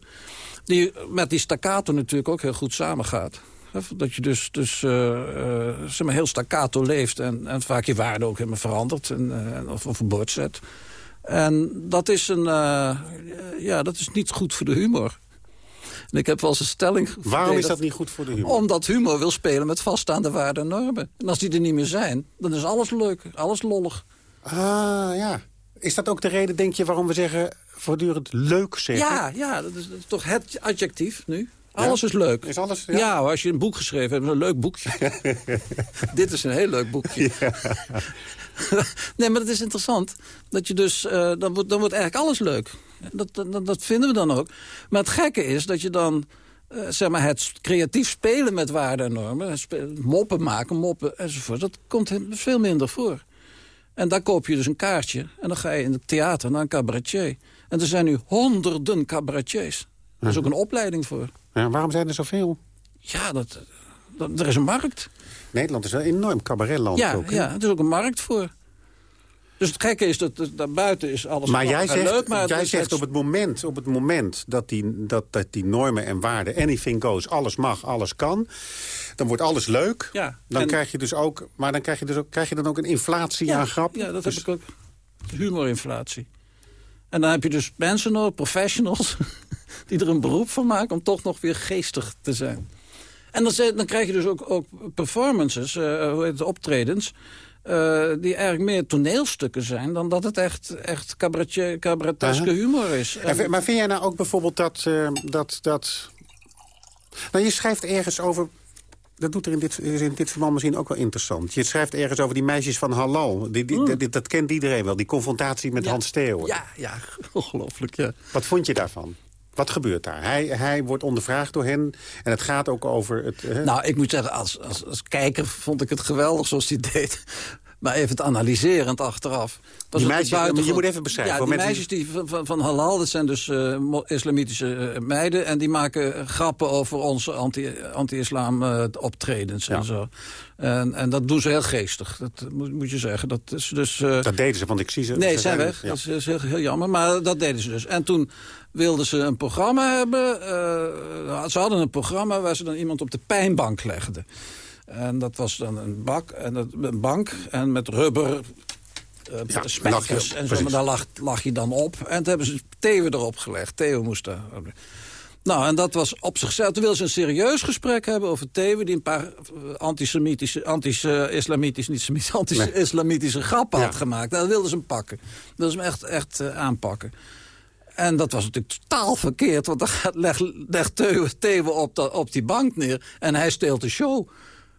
die met die staccato natuurlijk ook heel goed samengaat. Dat je dus, dus eh, eh, zeg maar heel staccato leeft... en, en vaak je waarden ook helemaal verandert en, eh, of een bord zet. En dat is, een, ja, dat is niet goed voor de humor. En ik heb wel eens een stelling... Waarom is dat niet goed voor de humor? Omdat humor wil spelen met vaststaande waarden en normen. En als die er niet meer zijn, dan is alles leuk, alles lollig. Ah, ja. Is dat ook de reden, denk je, waarom we zeggen voortdurend leuk zeggen? Ja, ja dat, is, dat is toch het adjectief nu. Alles is leuk. Is alles, ja? ja, als je een boek geschreven hebt, een leuk boekje. Dit is een heel leuk boekje. nee, maar het is interessant. Dat je dus, uh, dan, wordt, dan wordt eigenlijk alles leuk. Dat, dat, dat, vinden we dan ook. Maar het gekke is dat je dan... Uh, zeg maar het creatief spelen met waarden en normen... moppen maken, moppen enzovoort... dat komt veel minder voor. En daar koop je dus een kaartje. En dan ga je in het theater naar een cabaretier. En er zijn nu honderden cabaretiers. Er is ook een opleiding voor. Ja, waarom zijn er zoveel? Ja, dat, dat, er is een markt. Nederland is een enorm cabaretland ja, ook. Ja, er is ook een markt voor. Dus het gekke is dat, dat buiten is alles maar jij zegt, leuk. Maar jij zegt op, het moment, op het moment dat die, dat, dat die normen en waarden... anything goes, alles mag, alles kan... dan wordt alles leuk. Ja, dan krijg je dus ook, maar dan krijg je, dus ook, krijg je dan ook een inflatie ja, aan grap. Ja, dat dus, heb ik ook. Humorinflatie. En dan heb je dus mensen nodig, professionals... die er een beroep van maken om toch nog weer geestig te zijn. En dan, dan krijg je dus ook, ook performances, uh, hoe heet het, optredens... Uh, die eigenlijk meer toneelstukken zijn... dan dat het echt, echt cabaretje, cabareteske humor is. En, maar vind jij nou ook bijvoorbeeld dat... Dat, dat... Nou, je schrijft ergens over... Dat doet er in dit, is in dit verband misschien ook wel interessant. Je schrijft ergens over die meisjes van Halal. Die, die, mm. dat kent iedereen wel, die confrontatie met ja. Hans Theo. Ja, ja, ongelooflijk, ja. Wat vond je daarvan? Wat gebeurt daar? Hij, hij wordt ondervraagd door hen en het gaat ook over het... Nou, ik moet zeggen, als, als, als kijker vond ik het geweldig zoals hij deed. Maar even het analyserend achteraf. Die meisjes, buiten... je moet even beschrijven. Ja, die meisjes die van, Halal, dat zijn dus uh, islamitische uh, meiden... en die maken grappen over onze anti-islam anti uh, optredens ja. en zo. En, en dat doen ze heel geestig, dat moet, moet je zeggen. Dat, is dus, dat deden ze, want ik zie ze... Nee, ze zijn weg. Ja. Dat is, is heel, heel, jammer, maar dat deden ze dus. En toen wilden ze een programma hebben. ze hadden een programma waar ze dan iemand op de pijnbank legden. En dat was dan een, bak, en dat, een bank en met rubber uh, ja, spijkers en zo. Maar daar lag, lag je dan op. En toen hebben ze Theo erop gelegd. Theo moest daar... Nou, en dat was op zichzelf. Toen wilden ze een serieus gesprek hebben over Theo... die een paar antisemitische, anti-islamitische, niet anti-islamitische grappen had gemaakt. Nou, dat wilden ze hem pakken. Dat wilden ze hem echt, echt uh, aanpakken. En dat was natuurlijk totaal verkeerd. Want dan legt leg Theo op, de, op die bank neer en hij steelt de show.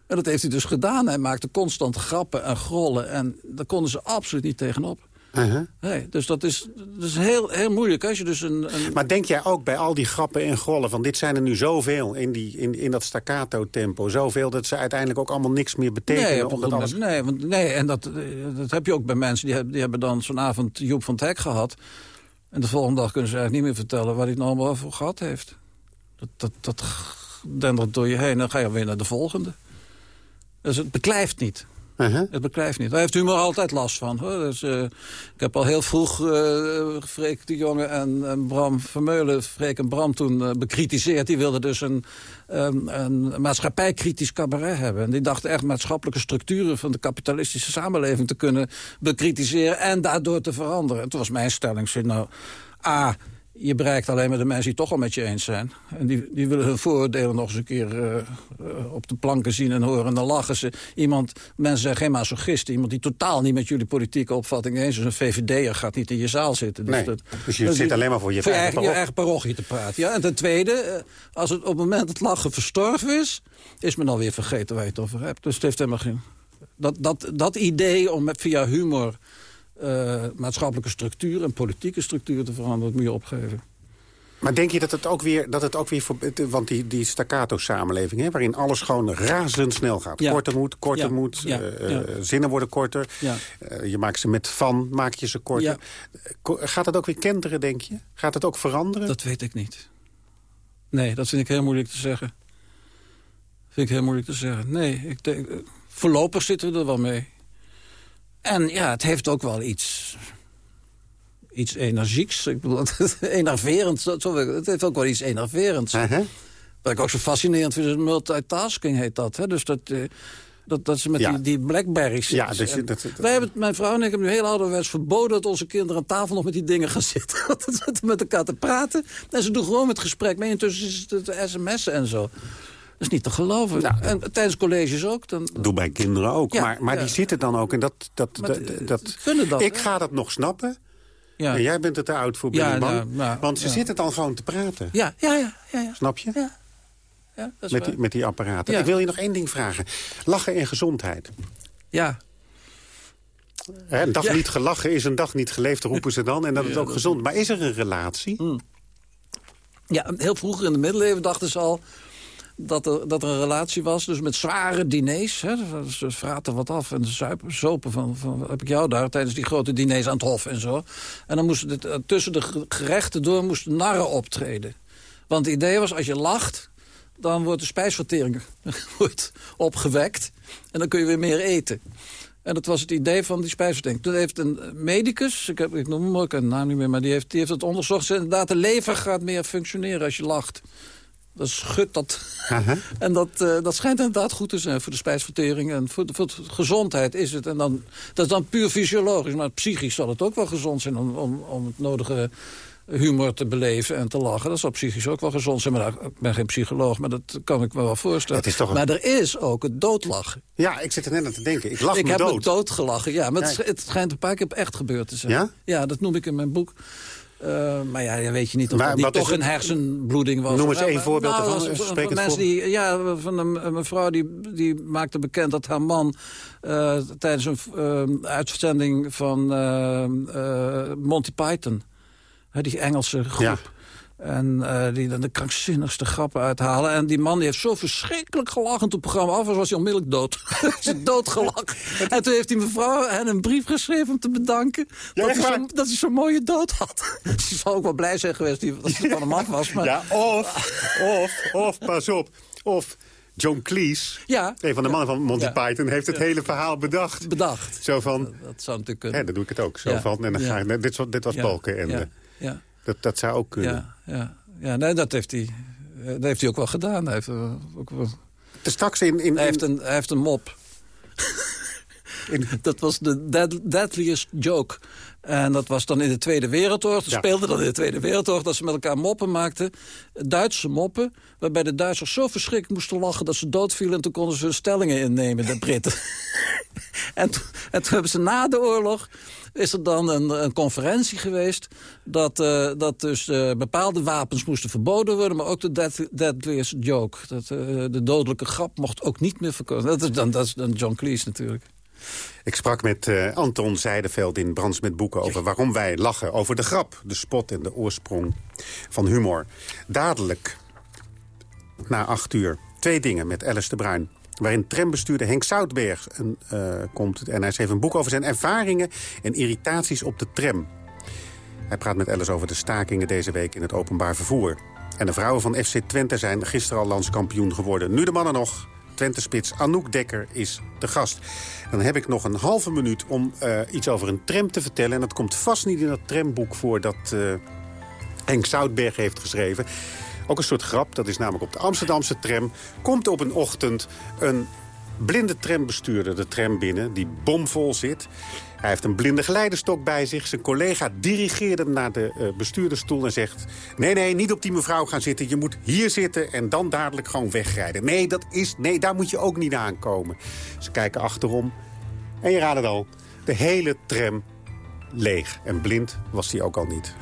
En dat heeft hij dus gedaan. Hij maakte constant grappen en grollen. En daar konden ze absoluut niet tegenop. Uh -huh. nee, dus dat is, dat is heel, heel moeilijk. Als je dus een, een, Maar denk jij ook bij al die grappen en grollen... van dit zijn er nu zoveel in, die, in, in dat staccato-tempo... zoveel dat ze uiteindelijk ook allemaal niks meer betekenen? Nee, omdat alles... nee, want, nee en dat, dat heb je ook bij mensen... die hebben, die hebben dan zo'n avond Joep van Teck gehad... en de volgende dag kunnen ze eigenlijk niet meer vertellen... waar hij het nou allemaal over gehad heeft. Dat, dat, dat dendert door je heen, dan ga je weer naar de volgende. Dus het beklijft niet. Uh -huh. Het beklijft niet. Daar heeft humor altijd last van. Hoor. Dus, uh, ik heb al heel vroeg uh, Freek de Jonge en, en Bram Vermeulen... Freek en Bram toen uh, bekritiseerd. Die wilden dus een, een, een maatschappijkritisch cabaret hebben. En die dachten echt maatschappelijke structuren... van de kapitalistische samenleving te kunnen bekritiseren... en daardoor te veranderen. En toen was mijn stelling, nou... A, je bereikt alleen maar de mensen die toch al met je eens zijn. En die, die willen hun vooroordelen nog eens een keer uh, uh, op de planken zien en horen. En dan lachen ze. Iemand, mensen zijn geen masochisten. Iemand die totaal niet met jullie politieke opvatting eens is. Een VVD'er gaat niet in je zaal zitten. Dus, nee, dat, dus je dat zit alleen maar voor je, voor eigen, je eigen parochie te praten. Ja? En ten tweede, als het op het moment het lachen verstorven is... is men alweer vergeten waar je het over hebt. Dus het heeft helemaal geen... Dat, dat, dat idee om met, via humor uh, maatschappelijke structuur en politieke structuur te veranderen. Dat moet je opgeven. Maar denk je dat het ook weer, dat het ook weer voor, want die, die staccato-samenleving... Waarin alles gewoon razendsnel gaat. Ja. Korter moet, korter ja. moet, ja. Uh, zinnen worden korter. Uh, je maakt ze met van, maak je ze korter. Gaat dat ook weer kenteren, denk je? Gaat het ook veranderen? Dat weet ik niet. Nee, dat vind ik heel moeilijk te zeggen. Vind ik heel moeilijk te zeggen. Nee, ik denk, voorlopig zitten we er wel mee. En ja, het heeft ook wel iets, iets energieks. Ik bedoel, enerverends. Het heeft ook wel iets enerverends. Uh -huh. Wat ik ook zo fascinerend vind, is multitasking heet dat. Hè? Dus dat... Uh, dat, dat ze met ja. die, die Blackberries ja, dus, dat, dat, Wij hebben, mijn vrouw en ik hebben nu heel ouderwets verboden... dat onze kinderen aan tafel nog met die dingen gaan zitten. Met elkaar te praten. En ze doen gewoon het gesprek mee. Intussen is het sms'en en zo. Dat is niet te geloven. Nou, en tijdens colleges ook. Dan... Doe bij kinderen ook. Ja, maar maar ja. die zitten dan ook. En dat, dat, dat, dat, dat ik ga dat nog snappen. Ja. En jij bent er te oud voor, Billy ja, nou, nou, Want ze zitten dan gewoon te praten. Ja, ja, ja. ja. Snap je? Ja. ja dat is met, waar. die, met die apparaten. Ik wil je nog één ding vragen. Lachen en gezondheid. Ja. Een dag Ja. niet gelachen is een dag niet geleefd, roepen ze dan. En dat is Ja, ook gezond. Maar is er een relatie? Ja, heel vroeger in de middeleeuwen dachten ze al dat er, dat een relatie was. Dus met zware diners. Hè, ze vraten wat af en zuipen, zopen van, van heb ik jou daar... tijdens die grote diners aan het hof en zo. En dan moesten eh, tussen de ge- gerechten door moesten narren optreden. Want het idee was, als je lacht... dan wordt de spijsvertering wordt opgewekt. En dan kun je weer meer eten. En dat was het idee van die spijsvertering. Toen heeft een medicus, ik, heb, ik noem hem ook een naam niet meer... maar die heeft, die heeft het onderzocht. Zei, Inderdaad, de lever gaat meer functioneren als je lacht. Dat schudt dat. En dat, eh, dat schijnt inderdaad goed te zijn voor de spijsvertering. En voor de, voor de gezondheid is het. En dan, dat is dan puur fysiologisch. Maar psychisch zal het ook wel gezond zijn om, om, om het nodige humor te beleven en te lachen. Dat zal psychisch ook wel gezond zijn. Maar ik ben geen psycholoog, maar dat kan ik me wel voorstellen. Een- Maar er is ook het doodlachen. Ja, ik zit er net aan te denken. Ik lach ik me heb dood. me doodgelachen, ja. Maar Ja. het schijnt een paar keer echt gebeurd te zijn. Ja? Ja, dat noem ik in mijn boek. Eh, maar ja, dan weet je niet of Maar is toch een hersenbloeding was. Noem eens één voorbeeld nou, ervan. was- van mensen die, Ja, van een, mevrouw die, die maakte bekend dat haar man... eh, tijdens een eh, uitzending van eh, eh, Monty Python... die Engelse groep... Ja. En eh, die dan de krankzinnigste grappen uithalen. En die man die heeft zo verschrikkelijk gelachen toen het programma af was, was hij onmiddellijk dood. Hij is doodgelachen. en toen heeft die mevrouw hen een brief geschreven om te bedanken dat, hij zo, dat hij zo'n mooie dood had. Ze zal ook wel blij zijn geweest die, dat ze van hem af was. Maar, Ja, of, of, of, pas op. Of John Cleese, Ja. een van de mannen van Monty Ja. Python... heeft het Ja. hele verhaal bedacht. Bedacht. Zo van, Dat zou natuurlijk kunnen. hè, dan doe ik het ook. Zo Ja. van, en dan Ja. ga ik, dit, was- dit was Ja. balken. En, Ja. Dat, dat zou ook kunnen. Ja, ja, ja nee, dat heeft hij, eh, dat heeft hij ook wel gedaan. Hij heeft, eh, ook wel, straks in... in, hij, heeft een, hij heeft een mop. dat was de dead, deadliest joke. En dat was dan in de Tweede Wereldoorlog. Dat Ja. speelde dan in de Tweede Wereldoorlog dat ze met elkaar moppen maakten. Duitse moppen. Waarbij de Duitsers zo verschrikkelijk moesten lachen dat ze doodvielen. En toen konden ze hun stellingen innemen, de Britten. en, toen- en toen hebben ze na de oorlog is er dan een, een conferentie geweest... dat, eh, dat dus eh, bepaalde wapens moesten verboden worden... maar ook de dead, deadliest joke. Dat, eh, de dodelijke grap mocht ook niet meer verkozen. Dat is dan, dat is dan John Cleese natuurlijk. Ik sprak met eh, Anton Zijdeveld in Brands met Boeken... over waarom wij lachen, over de grap, de spot en de oorsprong van humor. Dadelijk, na acht uur, twee dingen met Alice de Bruin... waarin trambestuurder Henk Zoutberg een, eh, komt. En hij schreef een boek over zijn ervaringen en irritaties op de tram. Hij praat met Alice over de stakingen deze week in het openbaar vervoer. En de vrouwen van FC Twente zijn gisteren al landskampioen geworden. Nu de mannen nog. Twente-spits Anouk Dekker is de gast. Dan heb ik nog een halve minuut om eh, iets over een tram te vertellen. En dat komt vast niet in dat tramboek voor dat eh, Henk Zoutberg heeft geschreven. Ook een soort grap, dat is namelijk op de Amsterdamse tram... komt op een ochtend een blinde trambestuurder de tram binnen... die bomvol zit. Hij heeft een blinde geleidestok bij zich. Zijn collega dirigeert hem naar de eh, bestuurdersstoel en zegt... nee, nee, niet op die mevrouw gaan zitten. Je moet hier zitten en dan dadelijk gewoon wegrijden. Nee, dat is, nee daar moet je ook niet aankomen. Ze kijken achterom en je raadt het al. De hele tram leeg. En blind was hij ook al niet.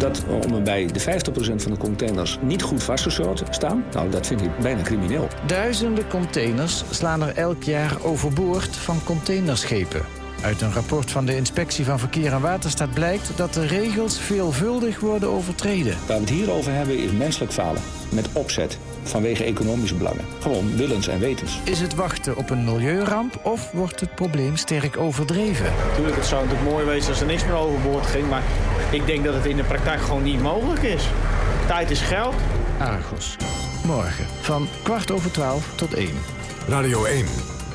Dat om en bij de 50% van de containers niet goed vastgezout staan, nou, dat vind ik bijna crimineel. Duizenden containers slaan er elk jaar overboord van containerschepen. Uit een rapport van de Inspectie van Verkeer en Waterstaat blijkt dat de regels veelvuldig worden overtreden. Waar we het hier over hebben is menselijk falen. Met opzet. Vanwege economische belangen. Gewoon willens en wetens. Is het wachten op een milieuramp of wordt het probleem sterk overdreven? Natuurlijk, het zou natuurlijk mooi wezen als er niks meer overboord ging. Maar ik denk dat het in de praktijk gewoon niet mogelijk is. Tijd is geld. Argos. Morgen van kwart over twaalf tot één. Radio 1.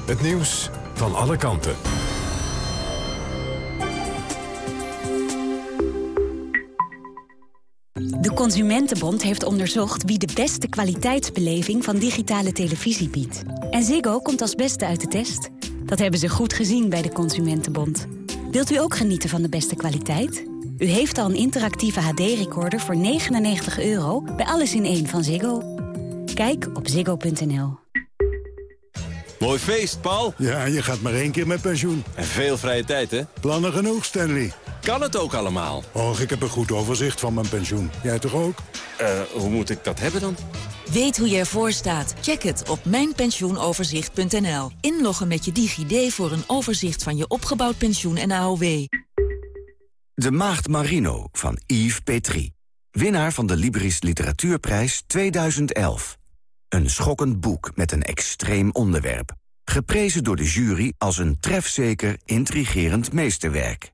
Het nieuws van alle kanten. Consumentenbond heeft onderzocht wie de beste kwaliteitsbeleving van digitale televisie biedt. En Ziggo komt als beste uit de test. Dat hebben ze goed gezien bij de Consumentenbond. Wilt u ook genieten van de beste kwaliteit? U heeft al een interactieve HD-recorder voor 99 euro bij Alles in één van Ziggo. Kijk op ziggo.nl. Mooi feest, Paul. Ja, je gaat maar één keer met pensioen. En veel vrije tijd, hè? Plannen genoeg, Stanley. Kan het ook allemaal? Och, ik heb een goed overzicht van mijn pensioen. Jij toch ook? Eh, hoe moet ik dat hebben dan? Weet hoe je ervoor staat? Check het op mijnpensioenoverzicht.nl. Inloggen met je DigiD voor een overzicht van je opgebouwd pensioen en AOW. De Maagd Marino van Yves Petrie. Winnaar van de Libris Literatuurprijs 2011. Een schokkend boek met een extreem onderwerp. Geprezen door de jury als een trefzeker, intrigerend meesterwerk.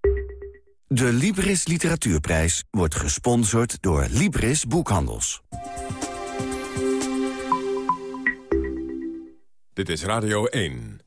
De Libris Literatuurprijs wordt gesponsord door Libris Boekhandels. Dit is Radio 1.